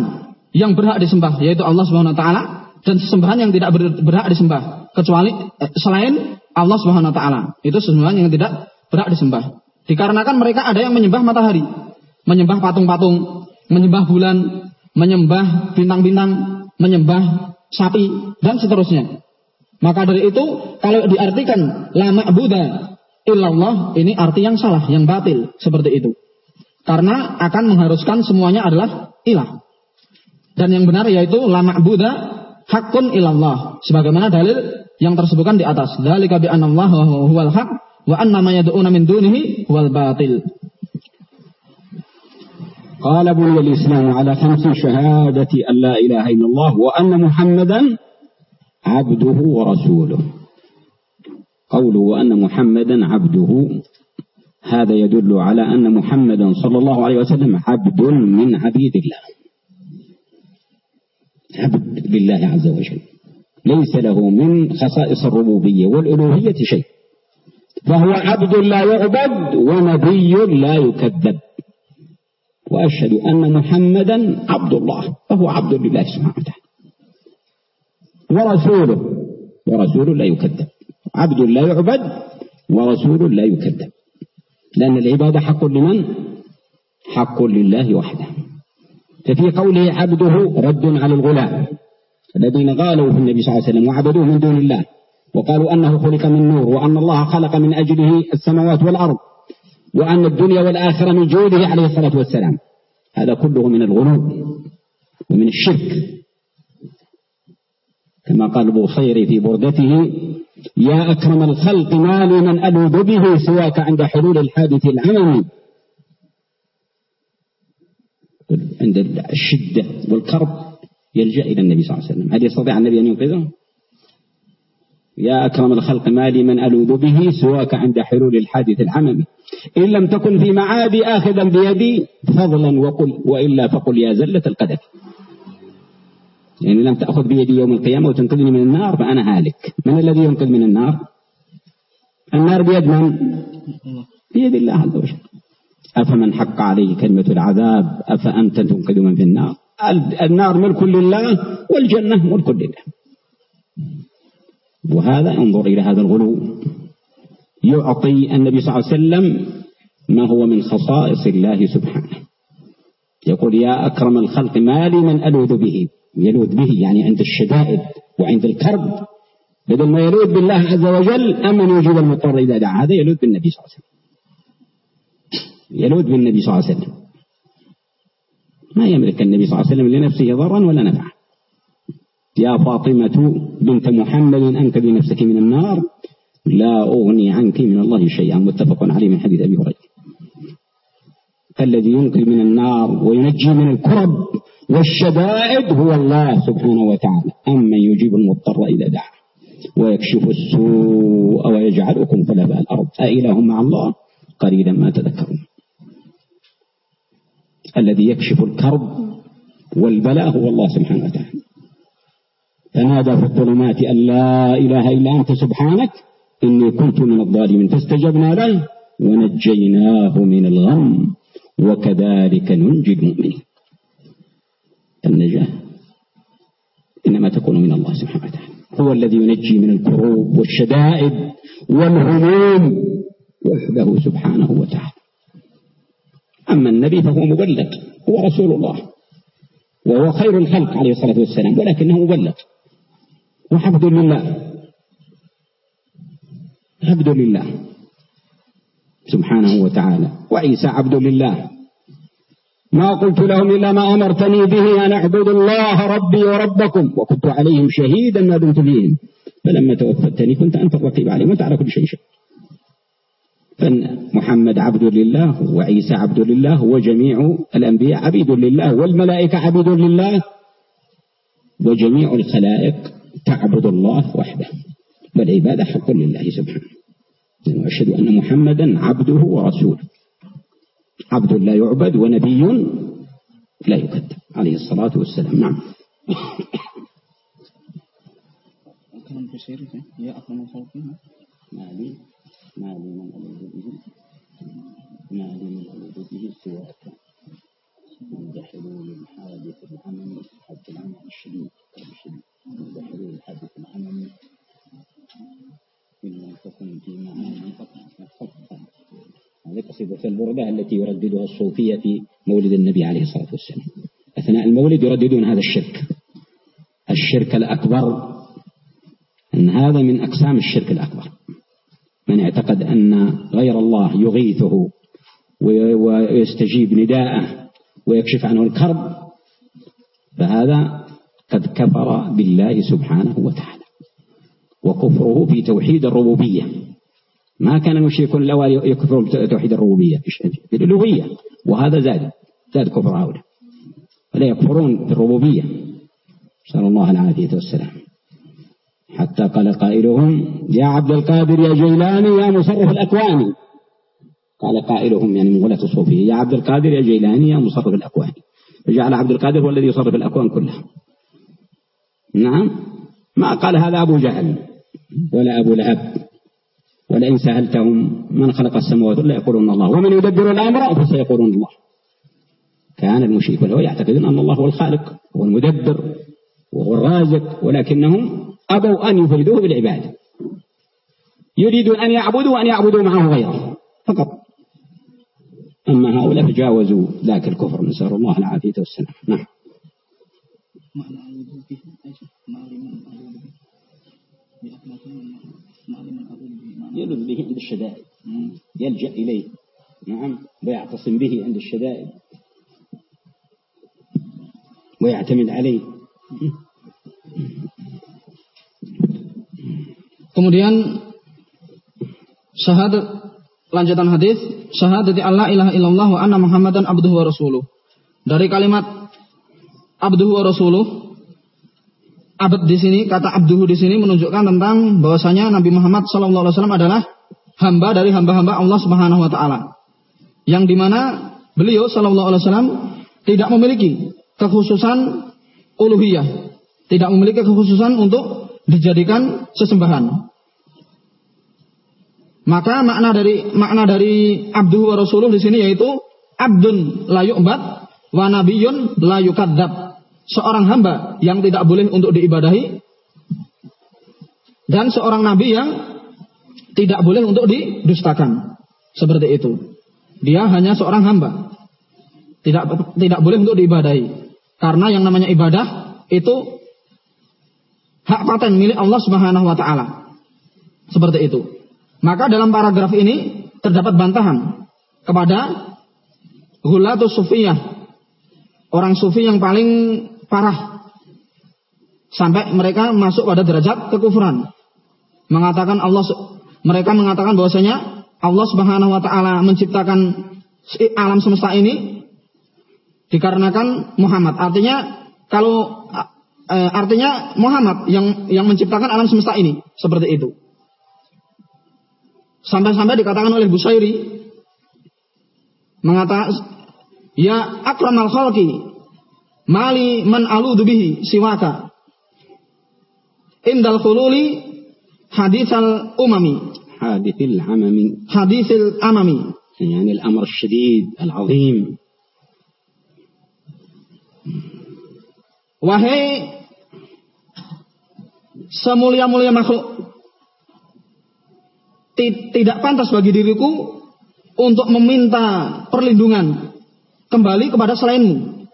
yang berhak disembah yaitu Allah taala dan sesembahan yang tidak berhak disembah kecuali eh, selain Allah Subhanahu wa taala. Itu semuanya yang tidak berhak disembah. Dikarenakan mereka ada yang menyembah matahari, menyembah patung-patung, menyembah bulan, menyembah bintang-bintang, menyembah sapi dan seterusnya. Maka dari itu kalau diartikan lama Buddha illallah ini arti yang salah, yang batil seperti itu. Karena akan mengharuskan semuanya adalah ilah. Dan yang benar yaitu lama Buddha hakun ilallah. Sebagaimana dalil yang tersebutkan di atas. Dzalika bi anna Allah huwal haq wa anna ma yad'una min dunihi huwal batil. قال بني الإسلام على خمس شهادة أن لا إله إلا الله وأن محمدا عبده ورسوله قوله وأن محمدا عبده هذا يدل على أن محمدا صلى الله عليه وسلم عبد من عبيد الله عبد لله عز وجل ليس له من خصائص الربوبية والألوهية شيء. فهو عبد لا يعبد ونبي لا يكذب. وأشهد أن محمدا عبد الله. فهو عبد لله سبحانه وتعالى. ورسوله. ورسول لا يكذب. عبد لا يعبد ورسول لا يكذب. لأن العبادة حق لمن؟ حق لله وحده. ففي قوله عبده رد على الغلام. الذين غالوا في النبي صلى الله عليه وسلم وعبدوه من دون الله وقالوا أنه خلق من نور وأن الله خلق من أجله السماوات والأرض وأن الدنيا والآخرة من جوده عليه الصلاة والسلام. هذا كله من الغلو ومن الشرك. كما قال البوصيري في بردته يا أكرم الخلق ما لي من ألوذ به سواك عند حلول الحادث العممي عند الشدة والكرب. يلجأ إلى النبي صلى الله عليه وسلم. هل يستطيع النبي أن ينقذه؟ يا أكرم الخلق ما لي من ألوذ به سواك عند حلول الحادث العممي. إن لم تكن في معادي آخذا بيدي فضلا وقل وإلا فقل يا زلة القدم يعني لم تأخذ بيدي يوم القيامة وتنقذني من النار فأنا هالك. من الذي ينقذ من النار؟ النار بيد من؟ بيد الله عز وجل. أفمن حق عليه كلمة العذاب؟ أفأنت تنقذ من في النار؟ النار ملك لله والجنة ملك لله. وهذا انظر إلى هذا الغلو. يعطي النبي صلى الله عليه وسلم ما هو من خصائص الله سبحانه. يقول يا أكرم الخلق ما لي من ألوذ به. يلوذ به يعني عند الشدائد وعند الكرب. بدل ما يلوذ بالله عز وجل أمن يجيب المضطر إذا دعا. هذا يلوذ بالنبي صلى الله عليه وسلم. يلوذ بالنبي صلى الله عليه وسلم. ما يملك النبي صلى الله عليه وسلم لنفسه ضرا ولا نفعا يا فاطمة بنت محمد أنقذي نفسك من النار لا أغني عنك من الله شيئا. متفق عليه من حديث أبي هريرة. فالذي ينقذ من النار وينجي من الكرب والشدائد هو الله سبحانه وتعالى. أما يجيب المضطر إذا دعا ويكشف السوء ويجعلكم خلفاء الأرض. أإله مع الله؟ قليلا ما تذكرون. الذي يكشف الكرب والبلاء هو الله سبحانه وتعالى. فنادى في الظلمات أن لا إله إلا أنت سبحانك إني كنت من الظالمين فاستجبنا له ونجيناه من الغم وكذلك ننجي المؤمنين. النجاة إنما تكون من الله سبحانه وتعالى. هو الذي ينجي من الكروب والشدائد والهموم وحده سبحانه وتعالى. أما النبي فهو مبلغ هو رسول الله. وهو خير الخلق عليه الصلاة والسلام ولكنه مبلغ. وحفظ لله. عبد لله. سبحانه وتعالى. وعيسى عبد لله. ما قلت لهم إلا ما أمرتني به أن أعبد الله ربي وربكم. وكنت عليهم شهيدا ما دمت فيهم. فلما توفتني كنت أنت الرقيب عليهم وأنت على كل شيء شيء فمحمد عبد لله وعيسى عبد لله وجميع الأنبياء عبيد لله والملائكة عبيد لله وجميع الخلائق تعبد الله وحده. والعبادة حق لله سبحانه. وأشهد أن محمدا عبده ورسوله. عبد لا يعبد ونبي لا يكذب عليه الصلاة والسلام. نعم. أكرم بشيرك. يا أكرم خلقنا ما لي ما لي من به ما لي من به سواك عند حلول الحادث العمل حد العمل الشديد عند حلول الحادث العمل إن تكن في معاني هذه قصيدة البردة التي يرددها الصوفية في مولد النبي عليه الصلاة والسلام أثناء المولد يرددون هذا الشرك الشرك الأكبر أن هذا من أقسام الشرك الأكبر من اعتقد أن غير الله يغيثه ويستجيب نداءه ويكشف عنه الكرب فهذا قد كفر بالله سبحانه وتعالى. وكفره في توحيد الربوبية. ما كان المشركون الأول يكفرون بتوحيد الربوبية في الألوهية. وهذا زاد زاد كفر هؤلاء. ولا يكفرون بالربوبية نسأل الله العافية والسلام. حتى قال قائلهم يا عبد القادر يا جيلاني يا مصرف الأكوان. قال قائلهم يعني من غلاة الصوفية يا عبد القادر يا جيلاني يا مصرف الأكوان. فجعل عبد القادر هو الذي يصرف الأكوان كلها. نعم. ما قال هذا أبو جهل ولا أبو لهب ولئن سألتهم من خلق السماوات لا يقولون الله ومن يدبر الأمر فسيقولون الله. كان المشرك له يعتقدون أن الله هو الخالق هو المدبر وهو الرازق ولكنهم أبوا أن يفردوه بالعبادة. يريدون أن يعبدوا وأن يعبدوا معه غيره. فقط. أما هؤلاء تجاوزوا ذاك الكفر. نسأل الله العافية والسلام. نعم. يلذ به عند الشدائد. يلجأ إليه. نعم. ويعتصم به عند الشدائد. ويعتمد عليه. Kemudian syahadat lanjutan hadis syahadati Allah ilaha illallah wa anna Muhammadan abduhu wa rasuluh. Dari kalimat abduhu wa rasuluh abad di sini kata abduhu di sini menunjukkan tentang bahwasanya Nabi Muhammad wasallam adalah hamba dari hamba-hamba Allah Subhanahu wa taala. Yang di mana beliau wasallam tidak memiliki kekhususan uluhiyah, tidak memiliki kekhususan untuk dijadikan sesembahan. Maka makna dari makna dari abduhu wa rasuluh di sini yaitu abdun la yu'bad wa nabiyyun la yukadzab. Seorang hamba yang tidak boleh untuk diibadahi dan seorang nabi yang tidak boleh untuk didustakan. Seperti itu. Dia hanya seorang hamba. Tidak tidak boleh untuk diibadahi. Karena yang namanya ibadah itu hak paten milik Allah Subhanahu wa taala. Seperti itu. Maka dalam paragraf ini terdapat bantahan kepada Ghulatus Sufiyah. Orang sufi yang paling parah. Sampai mereka masuk pada derajat kekufuran. Mengatakan Allah mereka mengatakan bahwasanya Allah Subhanahu wa taala menciptakan alam semesta ini dikarenakan Muhammad. Artinya kalau e, artinya Muhammad yang yang menciptakan alam semesta ini seperti itu. Sampai-sampai dikatakan oleh Busairi mengatakan ya akramal khalqi mali man aludu bihi siwaka indal khululi hadithal umami hadithil amami hadithil amami يعني الأمر الشديد العظيم Wahai semulia-mulia makhluk, tidak pantas bagi diriku untuk meminta perlindungan kembali kepada selainmu.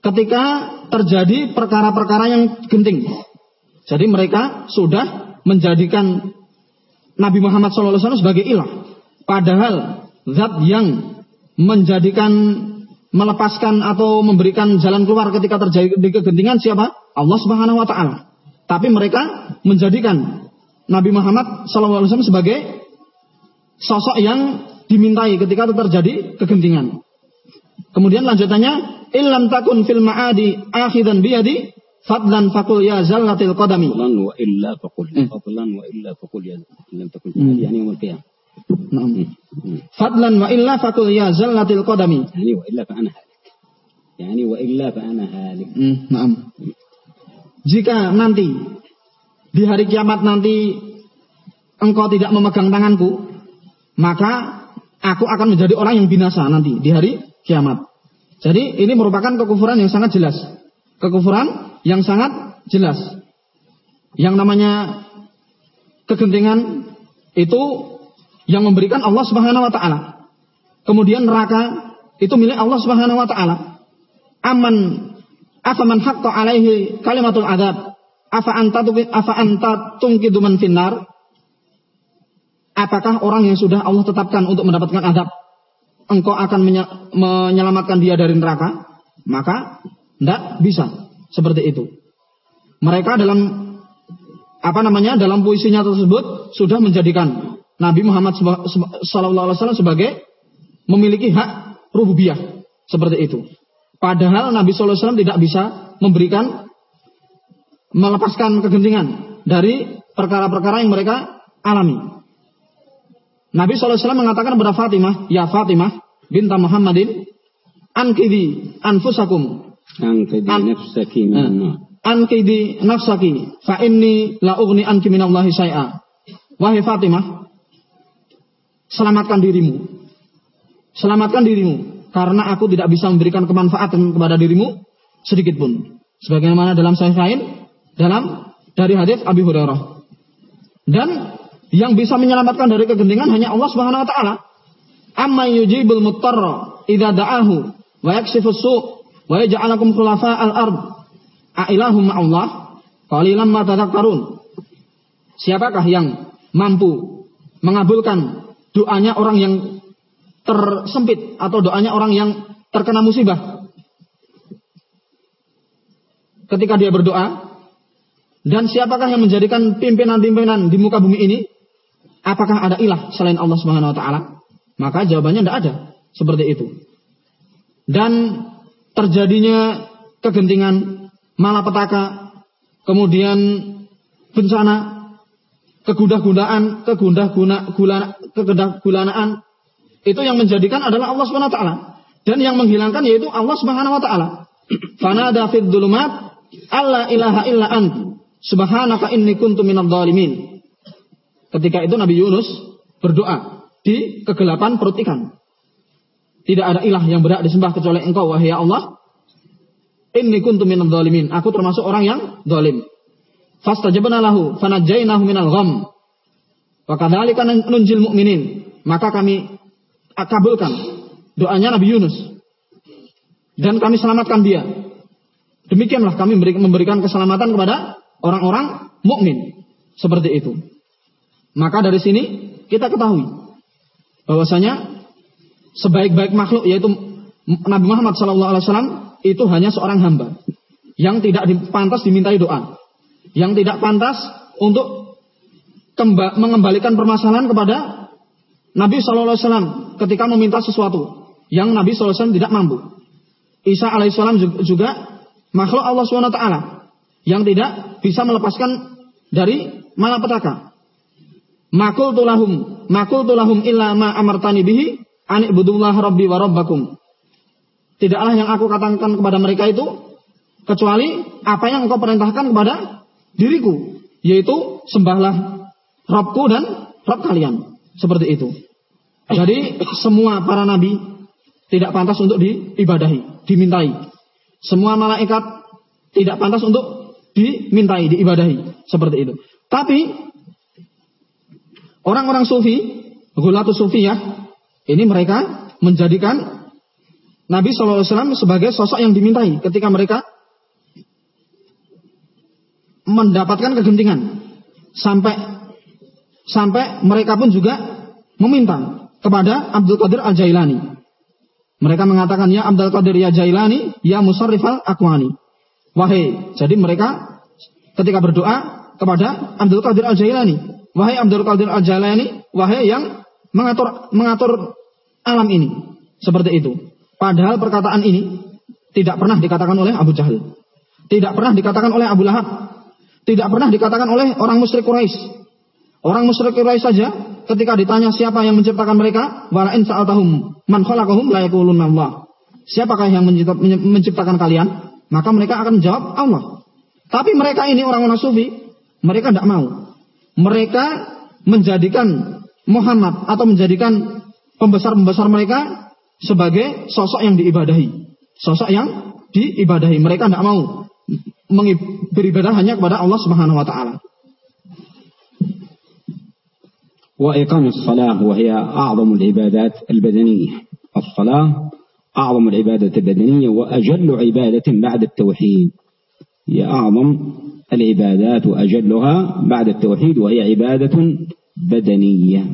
Ketika terjadi perkara-perkara yang genting. Jadi mereka sudah menjadikan Nabi Muhammad SAW sebagai ilah. Padahal zat yang menjadikan melepaskan atau memberikan jalan keluar ketika terjadi kegentingan siapa? Allah Subhanahu wa taala. Tapi mereka menjadikan Nabi Muhammad SAW sebagai sosok yang dimintai ketika terjadi kegentingan. Kemudian lanjutannya, illam takun fil ma'adi akhidan biyadi fadlan fakul ya zallatil qadami. Fadlan wa illa fakul. Fadlan wa illa fakul ya lam takun hmm. yani. Fadlan wa illa fakul ya zallatil qadami. Yani wa illa fa ana halik. Yani wa illa fa ana halik. Naam. Jika nanti di hari kiamat nanti engkau tidak memegang tanganku, maka aku akan menjadi orang yang binasa nanti di hari kiamat. Jadi ini merupakan kekufuran yang sangat jelas. Kekufuran yang sangat jelas. Yang namanya kegentingan itu yang memberikan Allah Subhanahu wa taala. Kemudian neraka itu milik Allah Subhanahu wa taala. Aman afaman haqqa alaihi kalimatul adab afa anta afa anta tungkidu man finnar apakah orang yang sudah Allah tetapkan untuk mendapatkan adab, engkau akan menyelamatkan dia dari neraka? Maka tidak bisa seperti itu. Mereka dalam apa namanya dalam puisinya tersebut sudah menjadikan Nabi Muhammad SAW sebagai memiliki hak rububiyah seperti itu. Padahal Nabi SAW tidak bisa memberikan melepaskan kegentingan dari perkara-perkara yang mereka alami. Nabi SAW mengatakan kepada Fatimah, Ya Fatimah, binta Muhammadin, Ankidi anfusakum. Ankidi nafsaki minna. Ankidi nafsaki, fa inni la ugni anki minallahi syai'a. Wahai Fatimah, selamatkan dirimu. Selamatkan dirimu. Karena aku tidak bisa memberikan kemanfaatan kepada dirimu sedikit pun. Sebagaimana dalam sahih lain, dalam dari hadis Abi Hurairah. Dan yang bisa menyelamatkan dari kegentingan hanya Allah Subhanahu wa taala. Amma yujibul muttarra idza da'ahu wa yakshifu su' wa yaj'alakum khulafa al-ard. A'ilahum Allah qalilan ma tadhakkarun. Siapakah yang mampu mengabulkan doanya orang yang tersempit atau doanya orang yang terkena musibah? Ketika dia berdoa, dan siapakah yang menjadikan pimpinan-pimpinan di muka bumi ini Apakah ada ilah selain Allah Subhanahu wa taala? Maka jawabannya tidak ada. Seperti itu. Dan terjadinya kegentingan, malapetaka, kemudian bencana, kegundah-gundaan, kegundah-guna, kegundah-gunaan itu yang menjadikan adalah Allah Subhanahu wa taala dan yang menghilangkan yaitu Allah Subhanahu wa taala. Fanada fid dhulumat alla ilaha illa ant subhanaka inni kuntu minadh dhalimin Ketika itu Nabi Yunus berdoa di kegelapan perut ikan. Tidak ada ilah yang berhak disembah kecuali engkau, wahai ya Allah. Inni kuntu minal zalimin. Aku termasuk orang yang zalim. Fastajabna lahu fanajjainahu minal gham. Wa kadzalika nunjil mu'minin. Maka kami kabulkan doanya Nabi Yunus. Dan kami selamatkan dia. Demikianlah kami memberikan keselamatan kepada orang-orang mukmin seperti itu. Maka dari sini kita ketahui bahwasanya sebaik-baik makhluk yaitu Nabi Muhammad SAW itu hanya seorang hamba yang tidak pantas dimintai doa, yang tidak pantas untuk mengembalikan permasalahan kepada Nabi SAW ketika meminta sesuatu yang Nabi SAW tidak mampu. Isa alaihissalam juga makhluk Allah swt yang tidak bisa melepaskan dari malapetaka. Makul tulahum, makul tulahum illa ma amartani bihi Anik budullah rabbi wa rabbakum. Tidaklah yang aku katakan kepada mereka itu kecuali apa yang engkau perintahkan kepada diriku, yaitu sembahlah Rabbku dan Rabb kalian. Seperti itu. Jadi semua para nabi tidak pantas untuk diibadahi, dimintai. Semua malaikat tidak pantas untuk dimintai, diibadahi. Seperti itu. Tapi orang-orang sufi, gulatu sufiyah, ini mereka menjadikan Nabi SAW sebagai sosok yang dimintai ketika mereka mendapatkan kegentingan sampai sampai mereka pun juga meminta kepada Abdul Qadir Al Jailani. Mereka mengatakan ya Abdul Qadir ya Jailani ya Musarrifal Akwani. Wahai, jadi mereka ketika berdoa kepada Abdul Qadir Al Jailani, wahai Abdul Qadir Al Jailani, wahai yang mengatur mengatur alam ini. Seperti itu. Padahal perkataan ini tidak pernah dikatakan oleh Abu Jahal. Tidak pernah dikatakan oleh Abu Lahab. Tidak pernah dikatakan oleh orang musyrik Quraisy. Orang musyrik Quraisy saja ketika ditanya siapa yang menciptakan mereka, wala in sa'altahum man khalaqahum la Allah. Siapakah yang menciptakan kalian? Maka mereka akan menjawab Allah. Tapi mereka ini orang-orang sufi, mereka tidak mau. Mereka menjadikan Muhammad atau menjadikan pembesar-pembesar mereka sebagai sosok yang diibadahi. Sosok yang diibadahi. Mereka tidak mau beribadah hanya kepada Allah Subhanahu wa taala. وإقام الصلاة وهي أعظم العبادات البدنية الصلاة أعظم العبادة البدنية وأجل عبادة بعد التوحيد هي أعظم العبادات وأجلها بعد التوحيد وهي عبادة بدنية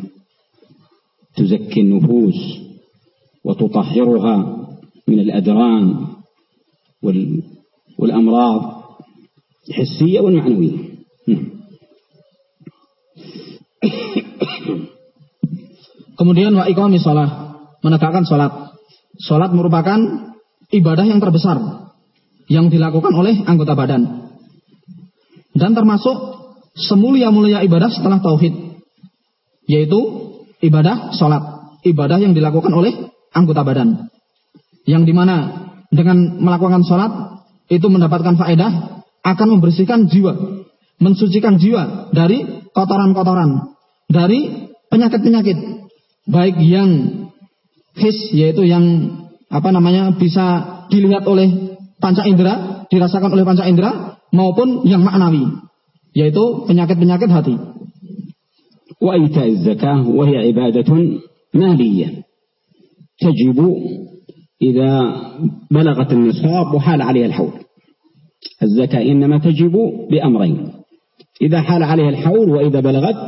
تزكي النفوس وتطهرها من الأدران والأمراض الحسية والمعنوية Kemudian wa iqami salat, menegakkan salat. Salat merupakan ibadah yang terbesar yang dilakukan oleh anggota badan. Dan termasuk semulia-mulia ibadah setelah tauhid yaitu ibadah sholat, ibadah yang dilakukan oleh anggota badan. Yang dimana dengan melakukan sholat itu mendapatkan faedah akan membersihkan jiwa, mensucikan jiwa dari kotoran-kotoran, dari penyakit-penyakit, baik yang his yaitu yang apa namanya bisa dilihat oleh panca indera, dirasakan oleh panca indera maupun yang maknawi, yaitu penyakit-penyakit hati. وإيتاء الزكاة وهي عبادة مالية تجب إذا بلغت النصاب وحال عليها الحول الزكاة إنما تجب بأمرين إذا حال عليها الحول وإذا بلغت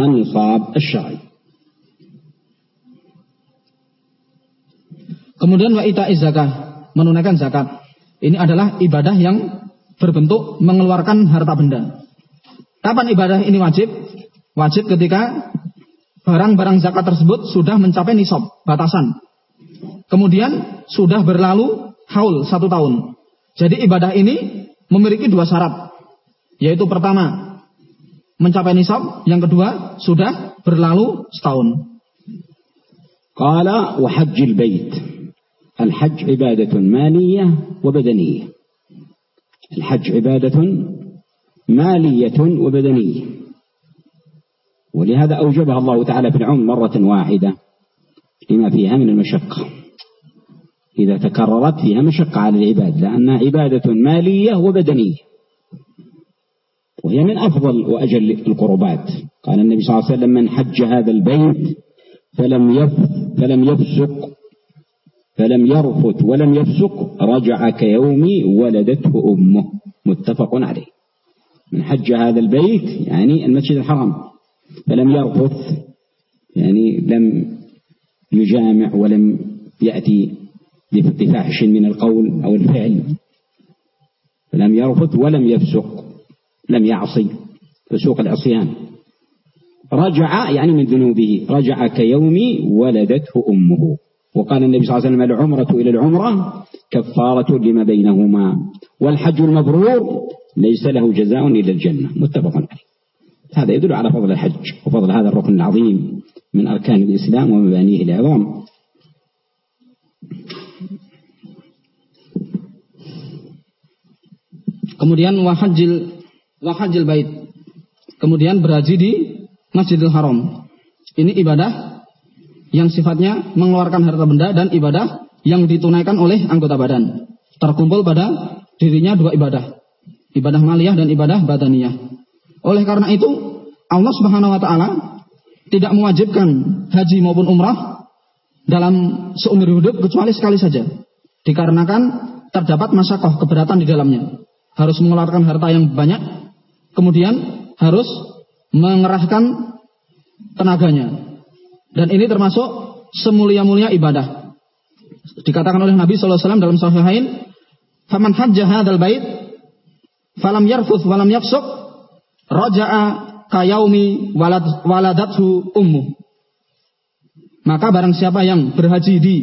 النصاب الشرعي Kemudian wa ita zakah, menunaikan zakat. Ini adalah ibadah yang berbentuk mengeluarkan harta benda. Kapan ibadah ini wajib? Wajib ketika barang-barang zakat tersebut sudah mencapai nisab, batasan. Kemudian sudah berlalu haul satu tahun. Jadi ibadah ini memiliki dua syarat. Yaitu pertama, mencapai nisab. Yang kedua, sudah berlalu setahun. Qala wa hajjil bait. Al-hajj ibadatun maliyah wa badaniyah. Al-hajj ibadatun maliyatun wa badaniyah. ولهذا أوجبها الله تعالى في العمر مرة واحدة لما فيها من المشقة إذا تكررت فيها مشقة على العباد لأنها عبادة مالية وبدنية. وهي من أفضل وأجل القربات. قال النبي صلى الله عليه وسلم من حج هذا البيت فلم يف فلم يفسق فلم يرفث ولم يفسق رجع كيوم ولدته أمه. متفق عليه. من حج هذا البيت يعني المسجد الحرام. فلم يرفث يعني لم يجامع ولم يأتي بفحش من القول أو الفعل. فلم يرفث ولم يفسق لم يعصي فسوق العصيان. رجع يعني من ذنوبه رجع كيوم ولدته أمه. وقال النبي صلى الله عليه وسلم العمرة إلى العمرة كفارة لما بينهما والحج المبرور ليس له جزاء إلا الجنة. متفق عليه. هذا يدل على فضل الحج وفضل هذا الركن العظيم من أركان الإسلام ومبانيه العظام. Kemudian wahajil wahajil bait. Kemudian berhaji di Masjidil Haram. Ini ibadah yang sifatnya mengeluarkan harta benda dan ibadah yang ditunaikan oleh anggota badan. Terkumpul pada dirinya dua ibadah. Ibadah maliyah dan ibadah badaniyah. Oleh karena itu, Allah Subhanahu wa taala tidak mewajibkan haji maupun umrah dalam seumur hidup kecuali sekali saja. Dikarenakan terdapat masakoh keberatan di dalamnya. Harus mengeluarkan harta yang banyak, kemudian harus mengerahkan tenaganya. Dan ini termasuk semulia-mulia ibadah. Dikatakan oleh Nabi SAW dalam Sahihain, "Faman hajjah hadzal bait falam yarfuth walam yafsuq raja'a kayaumi walad, waladathu ummu." Maka barang siapa yang berhaji di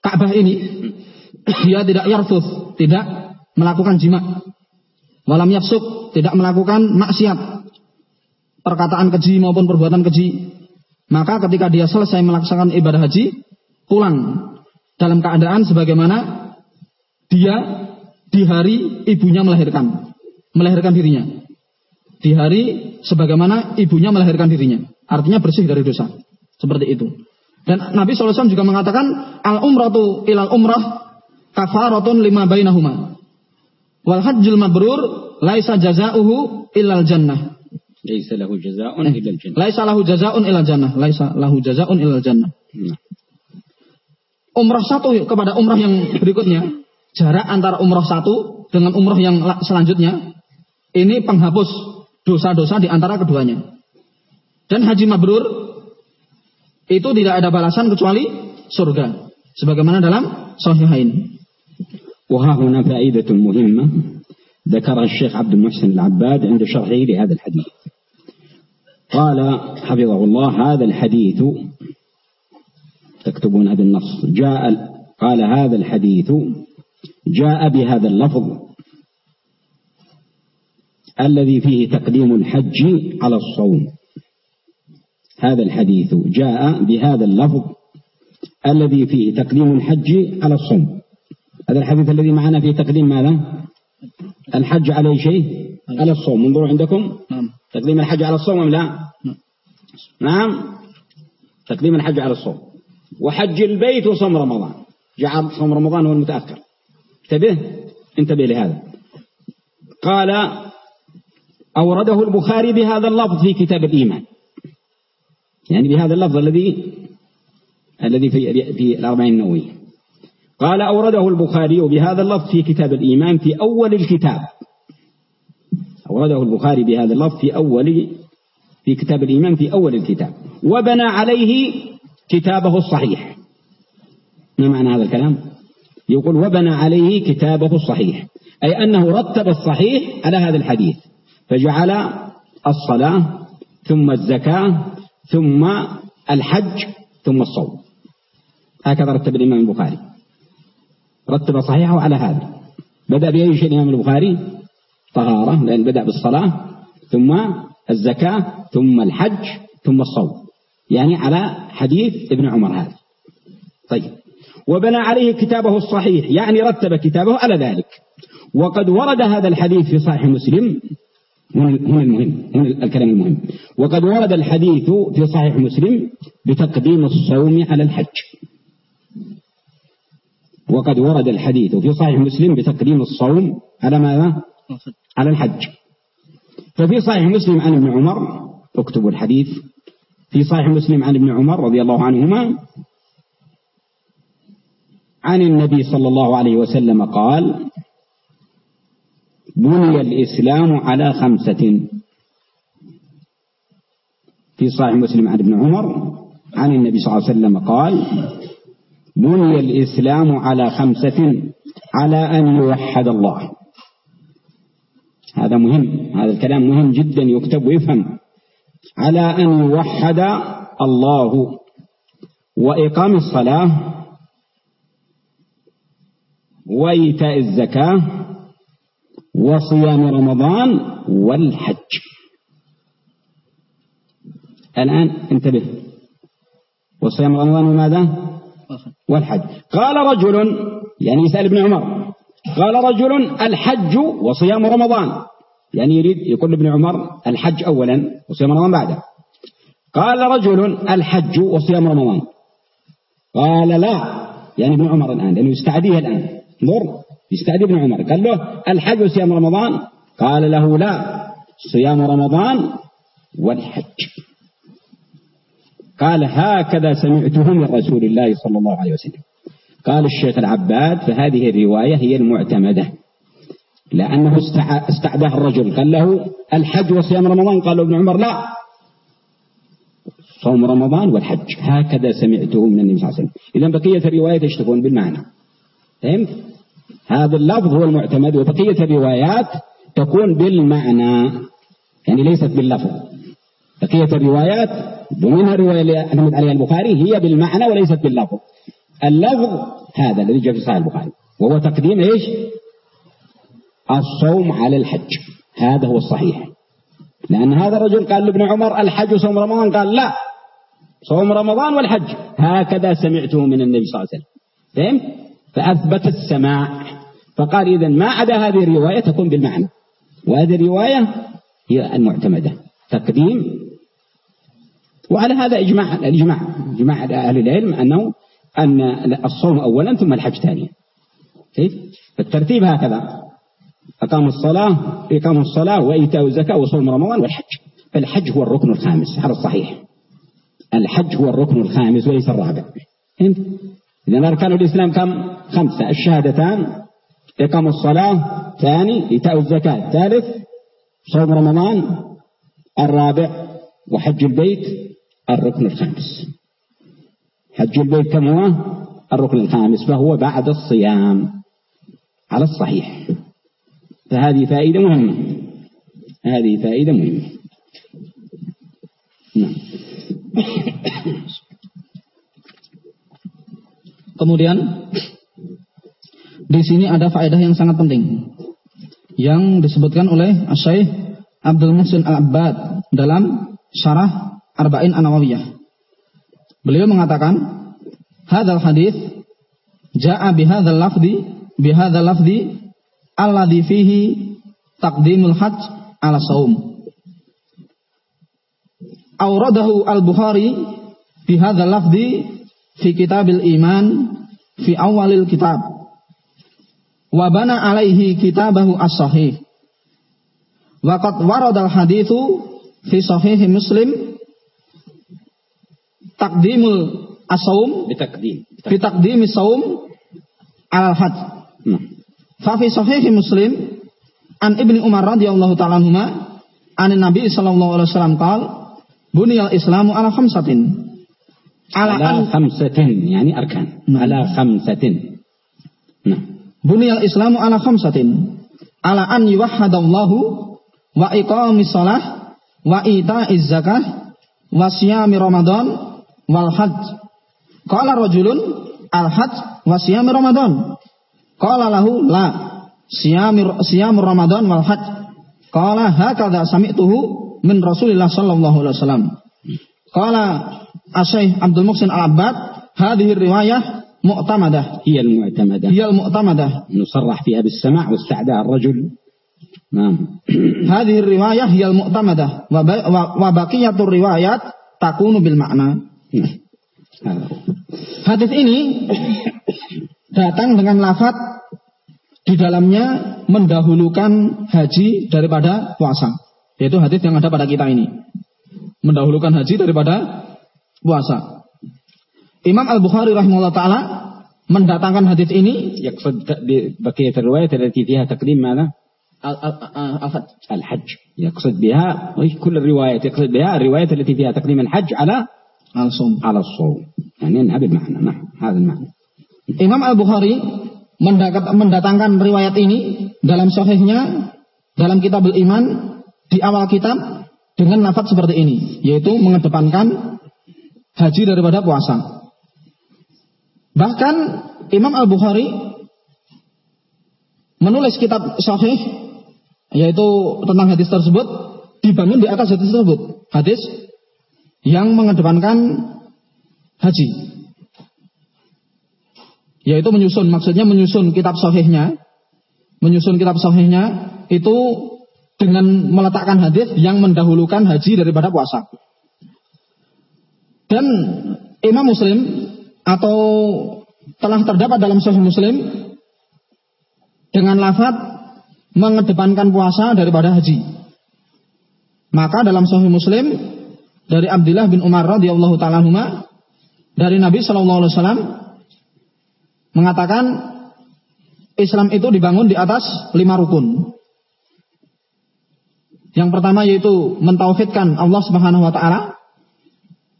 Ka'bah ini, dia tidak yarfuth, tidak melakukan jima. Walam yafsuk, tidak melakukan maksiat. Perkataan keji maupun perbuatan keji. Maka ketika dia selesai melaksanakan ibadah haji, pulang dalam keadaan sebagaimana dia di hari ibunya melahirkan. Melahirkan dirinya. Di hari sebagaimana ibunya melahirkan dirinya. Artinya bersih dari dosa. Seperti itu. Dan Nabi SAW juga mengatakan al umratu ilal umrah kafaratun lima bainahuma. Wal hajjul mabrur laisa jazauhu illal jannah. Laisa lahu jazaa'un illal jannah. Laisa lahu jazaa'un illal jannah. Laisa lahu jazaa'un illal jannah. Nah. Umrah satu kepada umrah yang berikutnya. Jarak antara umrah satu dengan umrah yang selanjutnya. Ini penghapus dosa-dosa di antara keduanya. Dan haji mabrur itu tidak ada balasan kecuali surga. Sebagaimana dalam Sahihain. وها هنا فائدة مهمة. ذكرها الشيخ عبد المحسن العباد عند شرحه لهذا الحديث. قال حفظه الله هذا الحديث تكتبون هذا النص جاء قال هذا الحديث جاء بهذا اللفظ الذي فيه تقديم الحج على الصوم. هذا الحديث جاء بهذا اللفظ الذي فيه تقديم الحج على الصوم. هذا الحديث الذي معنا فيه تقديم ماذا؟ الحج عليه شيء؟ على الصوم. انظروا عندكم؟ نعم. تقديم الحج على الصوم أم لا؟ نعم. نعم. تقديم الحج على الصوم. وحج البيت وصوم رمضان. جعل صوم رمضان هو المتأخر. انتبه. انتبه لهذا. قال أورده البخاري بهذا اللفظ في كتاب الإيمان. يعني بهذا اللفظ الذي الذي في في الأربعين النووية. قال أورده البخاري بهذا اللفظ في كتاب الإيمان في أول الكتاب. أورده البخاري بهذا اللفظ في أول في كتاب الإيمان في أول الكتاب. وبنى عليه كتابه الصحيح. ما معنى هذا الكلام؟ يقول وبنى عليه كتابه الصحيح. أي أنه رتب الصحيح على هذا الحديث. فجعل الصلاة ثم الزكاة ثم الحج ثم الصوم. هكذا رتب الإمام البخاري. رتب صحيحه على هذا. بدأ بأي شيء؟ الإمام البخاري طهارة لأن بدأ بالصلاة ثم الزكاة ثم الحج ثم الصوم. يعني على حديث ابن عمر هذا. طيب. وبنى عليه كتابه الصحيح يعني رتب كتابه على ذلك. وقد ورد هذا الحديث في صحيح مسلم. هنا المهم هنا الكلام المهم. وقد ورد الحديث في صحيح مسلم بتقديم الصوم على الحج. وقد ورد الحديث في صحيح مسلم بتقديم الصوم على ماذا؟ على الحج. ففي صحيح مسلم عن ابن عمر اكتبوا الحديث. في صحيح مسلم عن ابن عمر رضي الله عنهما عن النبي صلى الله عليه وسلم قال بني الإسلام على خمسة. في صحيح مسلم عن ابن عمر عن النبي صلى الله عليه وسلم قال بني الإسلام على خمسة على أن يوحد الله. هذا مهم هذا الكلام مهم جدا يكتب ويفهم. على أن يوحد الله. وإقام الصلاة. وإيتاء الزكاة. وصيام رمضان. والحج. الآن انتبه. وصيام رمضان وماذا والحج. قال رجل يعني يسأل ابن عمر. قال رجل الحج وصيام رمضان. يعني يريد يقول ابن عمر الحج أولا وصيام رمضان بعده. قال رجل الحج وصيام رمضان. قال لا يعني ابن عمر الآن لأنه يستعديه الآن. انظر يستعدي ابن عمر. قال له الحج وصيام رمضان؟ قال له لا صيام رمضان والحج. قال هكذا سمعته من رسول الله صلى الله عليه وسلم. قال الشيخ العباد فهذه الرواية هي المعتمدة. لأنه استعداه الرجل. قال له الحج وصيام رمضان؟ قال ابن عمر لا. صوم رمضان والحج. هكذا سمعته من النبي صلى الله عليه وسلم. إذا بقية الرواية تشتكون بالمعنى. فهمت؟ هذا اللفظ هو المعتمد وبقية الروايات تكون بالمعنى. يعني ليست باللفظ. بقية الروايات ومنها الرواية اللي عليها البخاري هي بالمعنى وليست باللفظ. اللفظ هذا الذي جاء في صحيح البخاري وهو تقديم إيش؟ الصوم على الحج. هذا هو الصحيح. لأن هذا الرجل قال لابن عمر الحج وصوم رمضان؟ قال لا. صوم رمضان والحج. هكذا سمعته من النبي صلى الله عليه وسلم. فهمت فأثبت السماع. فقال إذا ما عدا هذه الرواية تكون بالمعنى. وهذه الرواية هي المعتمدة. تقديم وعلى هذا إجماع الإجماع إجماع أهل العلم أنه أن الصوم أولا ثم الحج ثانيا كيف؟ فالترتيب هكذا أقام الصلاة إقام الصلاة وإيتاء الزكاة وصوم رمضان والحج فالحج هو الركن الخامس على الصحيح الحج هو الركن الخامس وليس الرابع فهمت؟ إذا أركان الإسلام كم؟ خمسة الشهادتان إقام الصلاة ثاني إيتاء الزكاة ثالث صوم رمضان الرابع وحج البيت الركن الخامس حج البيت كم هو الركن الخامس فهو بعد الصيام على الصحيح فهذه فائدة مهمة هذه فائدة مهمة نعم Kemudian di sini ada faedah yang sangat penting yang disebutkan oleh Syekh Abdul Muhsin Al-Abbad dalam Syarah Arba'in An-Nawawiyah. Beliau mengatakan, "Hadzal hadis jaa bihadzal lafzi bihadzal lafzi alladhi fihi taqdimul hajj ala saum." Auradahu Al-Bukhari bihadzal lafzi fi kitabil iman fi awalil kitab wa bana alaihi kitabahu as-sahih wa qad waradal hadithu fi sahih muslim takdimul asaum bitakdim. Bitakdimi saum al hajj hmm. fa fi sahih muslim an ibni umar radhiyallahu taala anhuma an nabi sallallahu alaihi wasallam qaal bunyal islamu ala khamsatin. Ala, ala an, khamsatin yani arkan. Nah. ala khamsatin. Nah. Bunyal islamu ala khamsatin. Ala an yuwahhadallahu wa iqamis shalah wa ita'iz zakah wa siyami ramadan وصيام رمضان والحج قال رجل الحج وصيام رمضان قال له لا صيام صيام رمضان والحج قال هكذا سمعته من رسول الله صلى الله عليه وسلم قال الشيخ عبد المحسن العباد هذه الرواية معتمدة هي المعتمدة هي المعتمدة نصرح فيها بالسماع واستعداء الرجل نعم Hadhihi riwayah hiyal mu'tamadah wa ba- wa- wa Hmm. Hadis ini datang dengan lafat di dalamnya mendahulukan haji daripada puasa. Yaitu hadis yang ada pada kita ini. Mendahulukan haji daripada puasa. Imam Al-Bukhari rahimahullah taala mendatangkan hadis ini yaqsad baqiyat oh, riwayat dari fiha taklim mana al-hajj yaqsad biha Kul riwayat yaqsad biha riwayat allati fiha taklim al-hajj ala التي فيها تقديم الحج على al-sum. على الصوم يعني انها بالمعنى نعم هذا المعنى Imam Al-Bukhari mendakat- mendatangkan riwayat ini dalam sahihnya dalam kitabul iman di awal kitab dengan lafaz seperti ini yaitu mengedepankan haji daripada puasa. Bahkan Imam Al-Bukhari menulis kitab sahih yaitu tentang hadis tersebut dibangun di atas hadis tersebut. Hadis yang mengedepankan haji. Yaitu menyusun maksudnya menyusun kitab sahihnya. Menyusun kitab sahihnya itu dengan meletakkan hadis yang mendahulukan haji daripada puasa. Dan Imam Muslim atau telah terdapat dalam Sahih Muslim dengan lafaz mengedepankan puasa daripada haji. Maka dalam Sahih Muslim dari Abdullah bin Umar radhiyallahu taala anhuma dari Nabi Shallallahu alaihi wasallam mengatakan Islam itu dibangun di atas lima rukun. Yang pertama yaitu mentauhidkan Allah Subhanahu wa taala.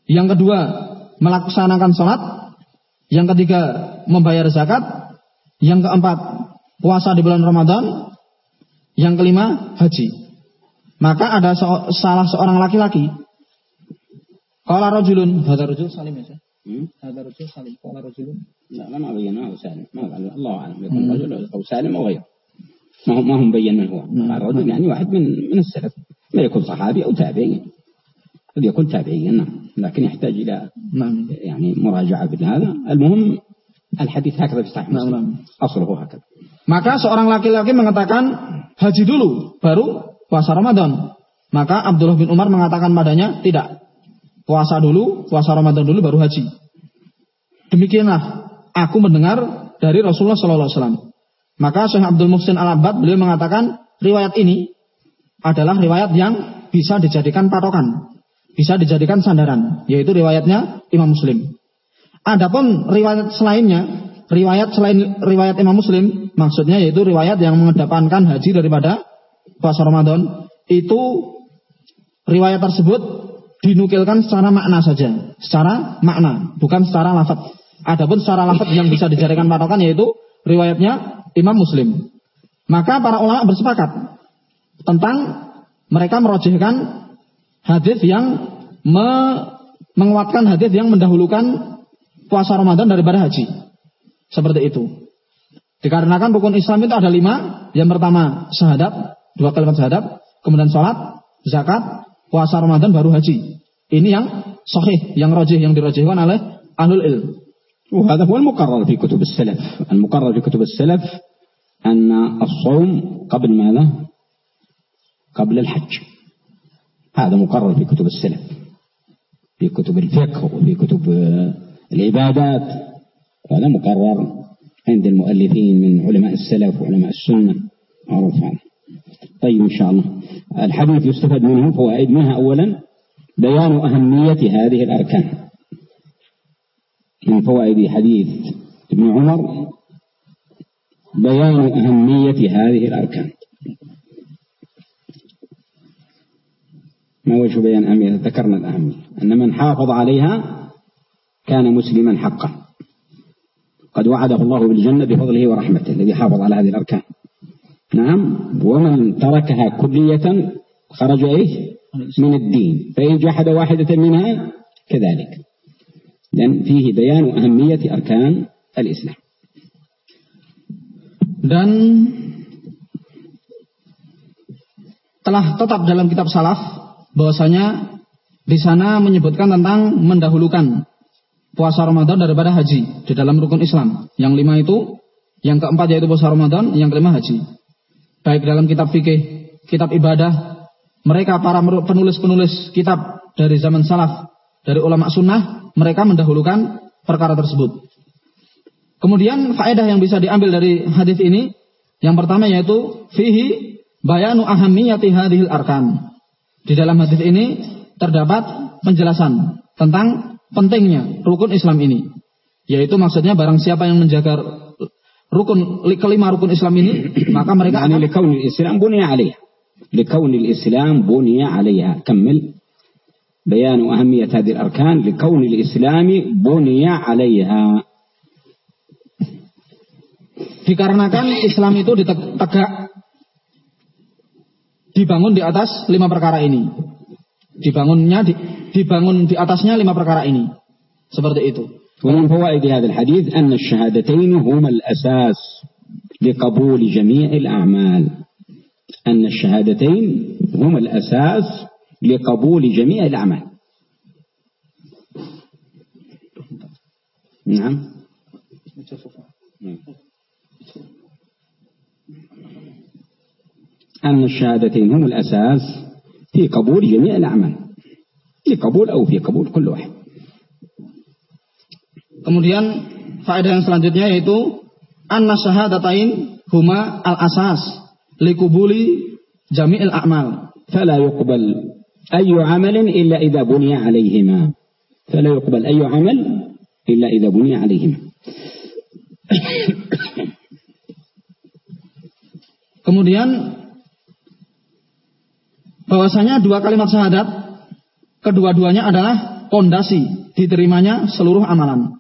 Yang kedua, melaksanakan sholat. Yang ketiga, membayar zakat. Yang keempat, puasa di bulan Ramadan. Yang kelima, haji. Maka ada salah seorang laki-laki. Qala rajulun, hadza rajul salim ya. Syekh? Hmm? Hadza rajul salim. Qala rajulun. لا لا ما بين ما هو سالم ما قال الله اعلم يكون رجل او سالم او غيره ما هو ما هو مبين من هو نعم. قال رجل يعني واحد من من السلف لا يكون صحابي او تابعي قد يكون تابعيا نعم لكن يحتاج الى Nah. يعني مراجعه بهذا المهم الحديث هكذا في صحيح نعم، مسلم نعم. اصله هكذا Maka seorang laki-laki mengatakan haji dulu, baru puasa Ramadan. Maka Abdullah bin Umar mengatakan padanya tidak. Puasa dulu, puasa Ramadan dulu baru haji. Demikianlah aku mendengar dari Rasulullah Sallallahu Alaihi Wasallam. Maka Syekh Abdul Muhsin Al Abbad beliau mengatakan riwayat ini adalah riwayat yang bisa dijadikan patokan, bisa dijadikan sandaran, yaitu riwayatnya Imam Muslim. Adapun riwayat selainnya, riwayat selain riwayat Imam Muslim, maksudnya yaitu riwayat yang mengedepankan haji daripada puasa Ramadan, itu riwayat tersebut dinukilkan secara makna saja, secara makna, bukan secara lafaz. Adapun secara lafaz yang bisa dijadikan patokan yaitu riwayatnya Imam Muslim. Maka para ulama bersepakat tentang mereka merojihkan hadis yang me- menguatkan hadis yang mendahulukan puasa Ramadan daripada haji. Seperti itu. Dikarenakan rukun Islam itu ada lima. Yang pertama syahadat, dua kalimat syahadat. Kemudian sholat, zakat, puasa Ramadan baru haji. Ini yang sahih, yang rojih, yang dirojihkan oleh ahlul ilm. وهذا هو المقرر في كتب السلف المقرر في كتب السلف أن الصوم قبل ماذا قبل الحج هذا مقرر في كتب السلف في كتب الفقه وفي كتب العبادات هذا مقرر عند المؤلفين من علماء السلف وعلماء السنة معروف هذا طيب إن شاء الله. الحديث يستفاد منه فوائد منها أولا بيان أهمية هذه الأركان. من فوائد حديث ابن عمر بيان أهمية هذه الأركان. ما وجه بيان أهمية؟ ذكرنا الأهمية. أن من حافظ عليها كان مسلما حقا. قد وعده الله بالجنة بفضله ورحمته الذي حافظ على هذه الأركان. نعم ومن تركها كلية خرج إيش من الدين فإن جحد واحدة منها كذلك لأن فيه بيان أهمية أركان الإسلام Dan telah tetap dalam kitab salaf bahwasanya di sana menyebutkan tentang mendahulukan puasa Ramadan daripada haji di dalam rukun Islam. Yang lima itu, yang keempat yaitu puasa Ramadan, yang kelima haji. baik dalam kitab fikih, kitab ibadah, mereka para penulis-penulis kitab dari zaman salaf, dari ulama sunnah, mereka mendahulukan perkara tersebut. Kemudian faedah yang bisa diambil dari hadis ini, yang pertama yaitu fihi bayanu ahamiyati hadhil arkan. Di dalam hadis ini terdapat penjelasan tentang pentingnya rukun Islam ini. Yaitu maksudnya barang siapa yang menjaga rukun kelima rukun Islam ini, maka mereka يعني لكون الإسلام بني عليها لكون الإسلام بني عليها كمل بيان أهمية هذه الأركان لكون الإسلام بني عليها dikarenakan Islam itu ditegak dibangun di atas lima perkara ini. Dibangunnya di, dibangun di atasnya lima perkara ini. Seperti itu. ومن فوائد هذا الحديث أن الشهادتين هما الأساس لقبول جميع الأعمال. أن الشهادتين هما الأساس لقبول جميع الأعمال. نعم. أن الشهادتين هم الأساس في قبول جميع الأعمال. في قبول أو في قبول كل واحد. Kemudian faedah yang selanjutnya yaitu anna syahadatain huma al asas likubuli jami'il a'mal fala yuqbal ayu amalin illa idza buniya alaihima fala yuqbal ayu amal illa idza buniya alaihima Kemudian bahwasanya dua kalimat syahadat kedua-duanya adalah pondasi diterimanya seluruh amalan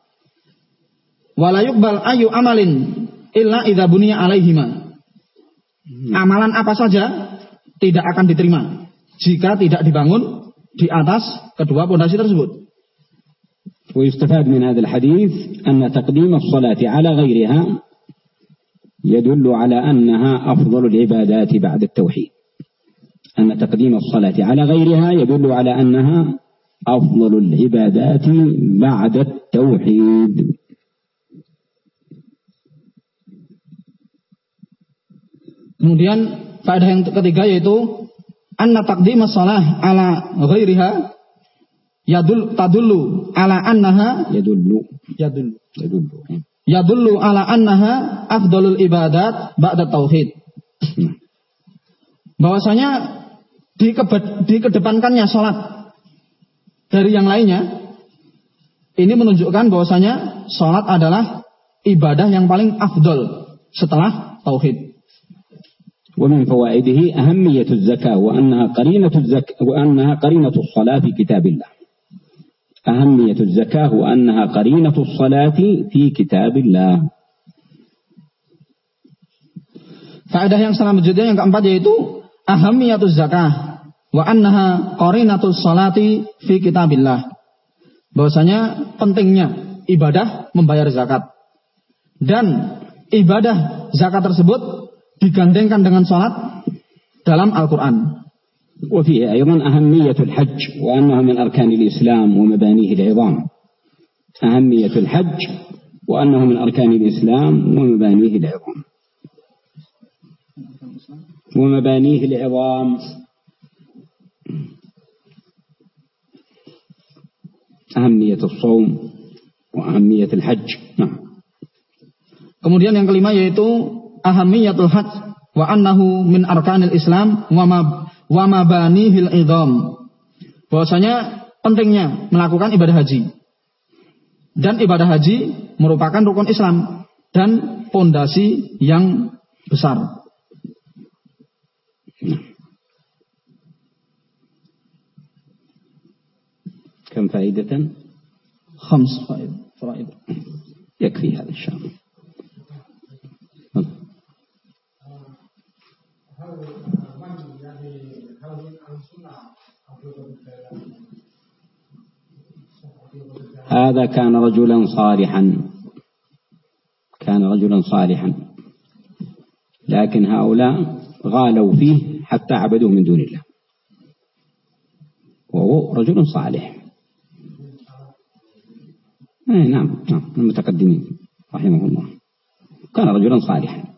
Wala yuqbal ayu amalin illa idza buniya alaihima. Amalan apa saja tidak akan diterima jika tidak dibangun di atas kedua pondasi tersebut. ويستفاد من هذا الحديث أن تقديم الصلاة على غيرها يدل على أنها أفضل العبادات بعد التوحيد أن تقديم الصلاة على غيرها يدل على أنها أفضل العبادات بعد التوحيد Kemudian faedah yang ketiga yaitu anna taqdima shalah ala ghairiha yadul tadullu ala annaha yadullu yadullu yadullu yadullu ala annaha afdalul ibadat ba'da tauhid. Hmm. Bahwasanya di dikedepankannya salat dari yang lainnya ini menunjukkan bahwasanya salat adalah ibadah yang paling afdol setelah tauhid. ومن فوائده أهمية الزكاة وأنها قرينة الزك وأنها قرينة الصلاة في كتاب الله. أهمية الزكاة وأنها قرينة الصلاة في كتاب الله. Faedah yang selanjutnya yang keempat yaitu ahamiyatuz zakah wa annaha qarinatus salati fi kitabillah. Bahwasanya pentingnya ibadah membayar zakat. Dan ibadah zakat tersebut digandengkan dengan salat dalam Al-Qur'an. وفيه أيضا أهمية الحج وأنه من أركان الإسلام ومبانيه العظام. أهمية الحج وأنه من أركان الإسلام ومبانيه العظام. ومبانيه العظام أهمية الصوم وأهمية الحج نعم Kemudian yang kelima yaitu ahamiyatul hajj wa annahu min arkanil Islam wa ma wa mabanihil idham. Bahwasanya pentingnya melakukan ibadah haji. Dan ibadah haji merupakan rukun Islam dan pondasi yang besar. كم فائدة Khams faid. Faid. يكفي هذا إن شاء الله هذا كان رجلا صالحا. كان رجلا صالحا. لكن هؤلاء غالوا فيه حتى عبدوه من دون الله. وهو رجل صالح. أي نعم نعم المتقدمين رحمه الله. كان رجلا صالحا.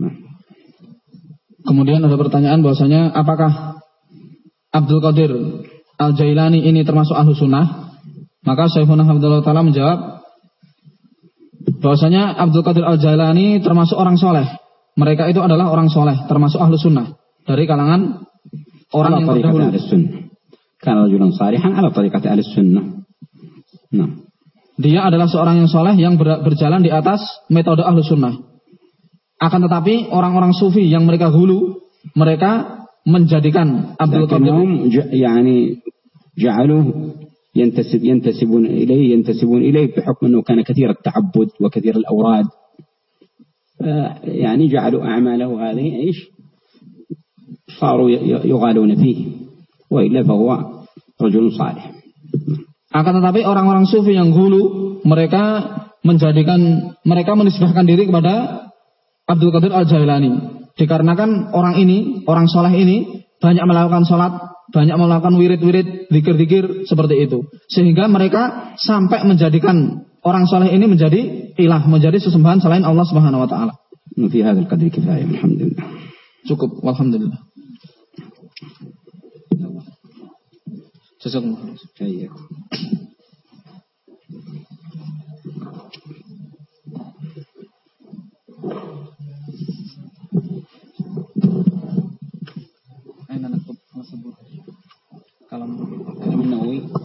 نعم. Kemudian ada pertanyaan bahwasanya apakah Abdul Qadir Al-Jailani ini termasuk ahlu sunnah? Maka Syaikhul Abdullah Ta'ala menjawab bahwasanya Abdul Qadir Al-Jailani termasuk orang soleh. Mereka itu adalah orang soleh, termasuk ahlu sunnah. Dari kalangan orang yang terdahulu. Karena rajulan salihan ala tariqati ahlu sunnah. Nah. Dia adalah seorang yang soleh yang berjalan di atas metode ahlu sunnah. Akan tetapi orang-orang sufi yang mereka hulu, mereka menjadikan Abdul Qadir لكنهم ج- يعني جعلوه ينتسب ينتسبون إليه ينتسبون إليه بحكم أنه كان كثير التعبد وكثير الأوراد ف- يعني جعلوا أعماله هذه إيش صاروا ي- ي- يغالون فيه وإلا فهو رجل صالح Akan tetapi orang-orang sufi yang hulu, mereka menjadikan, mereka menisbahkan diri kepada Abdul Qadir Al-Jailani. Dikarenakan orang ini, orang soleh ini, banyak melakukan sholat, banyak melakukan wirid-wirid, zikir-zikir, seperti itu. Sehingga mereka sampai menjadikan orang soleh ini menjadi ilah, menjadi sesembahan selain Allah Subhanahu Wa Taala. في هذا القدر كفاية الحمد لله Cukup, alhamdulillah. Jazakumullah. شيء we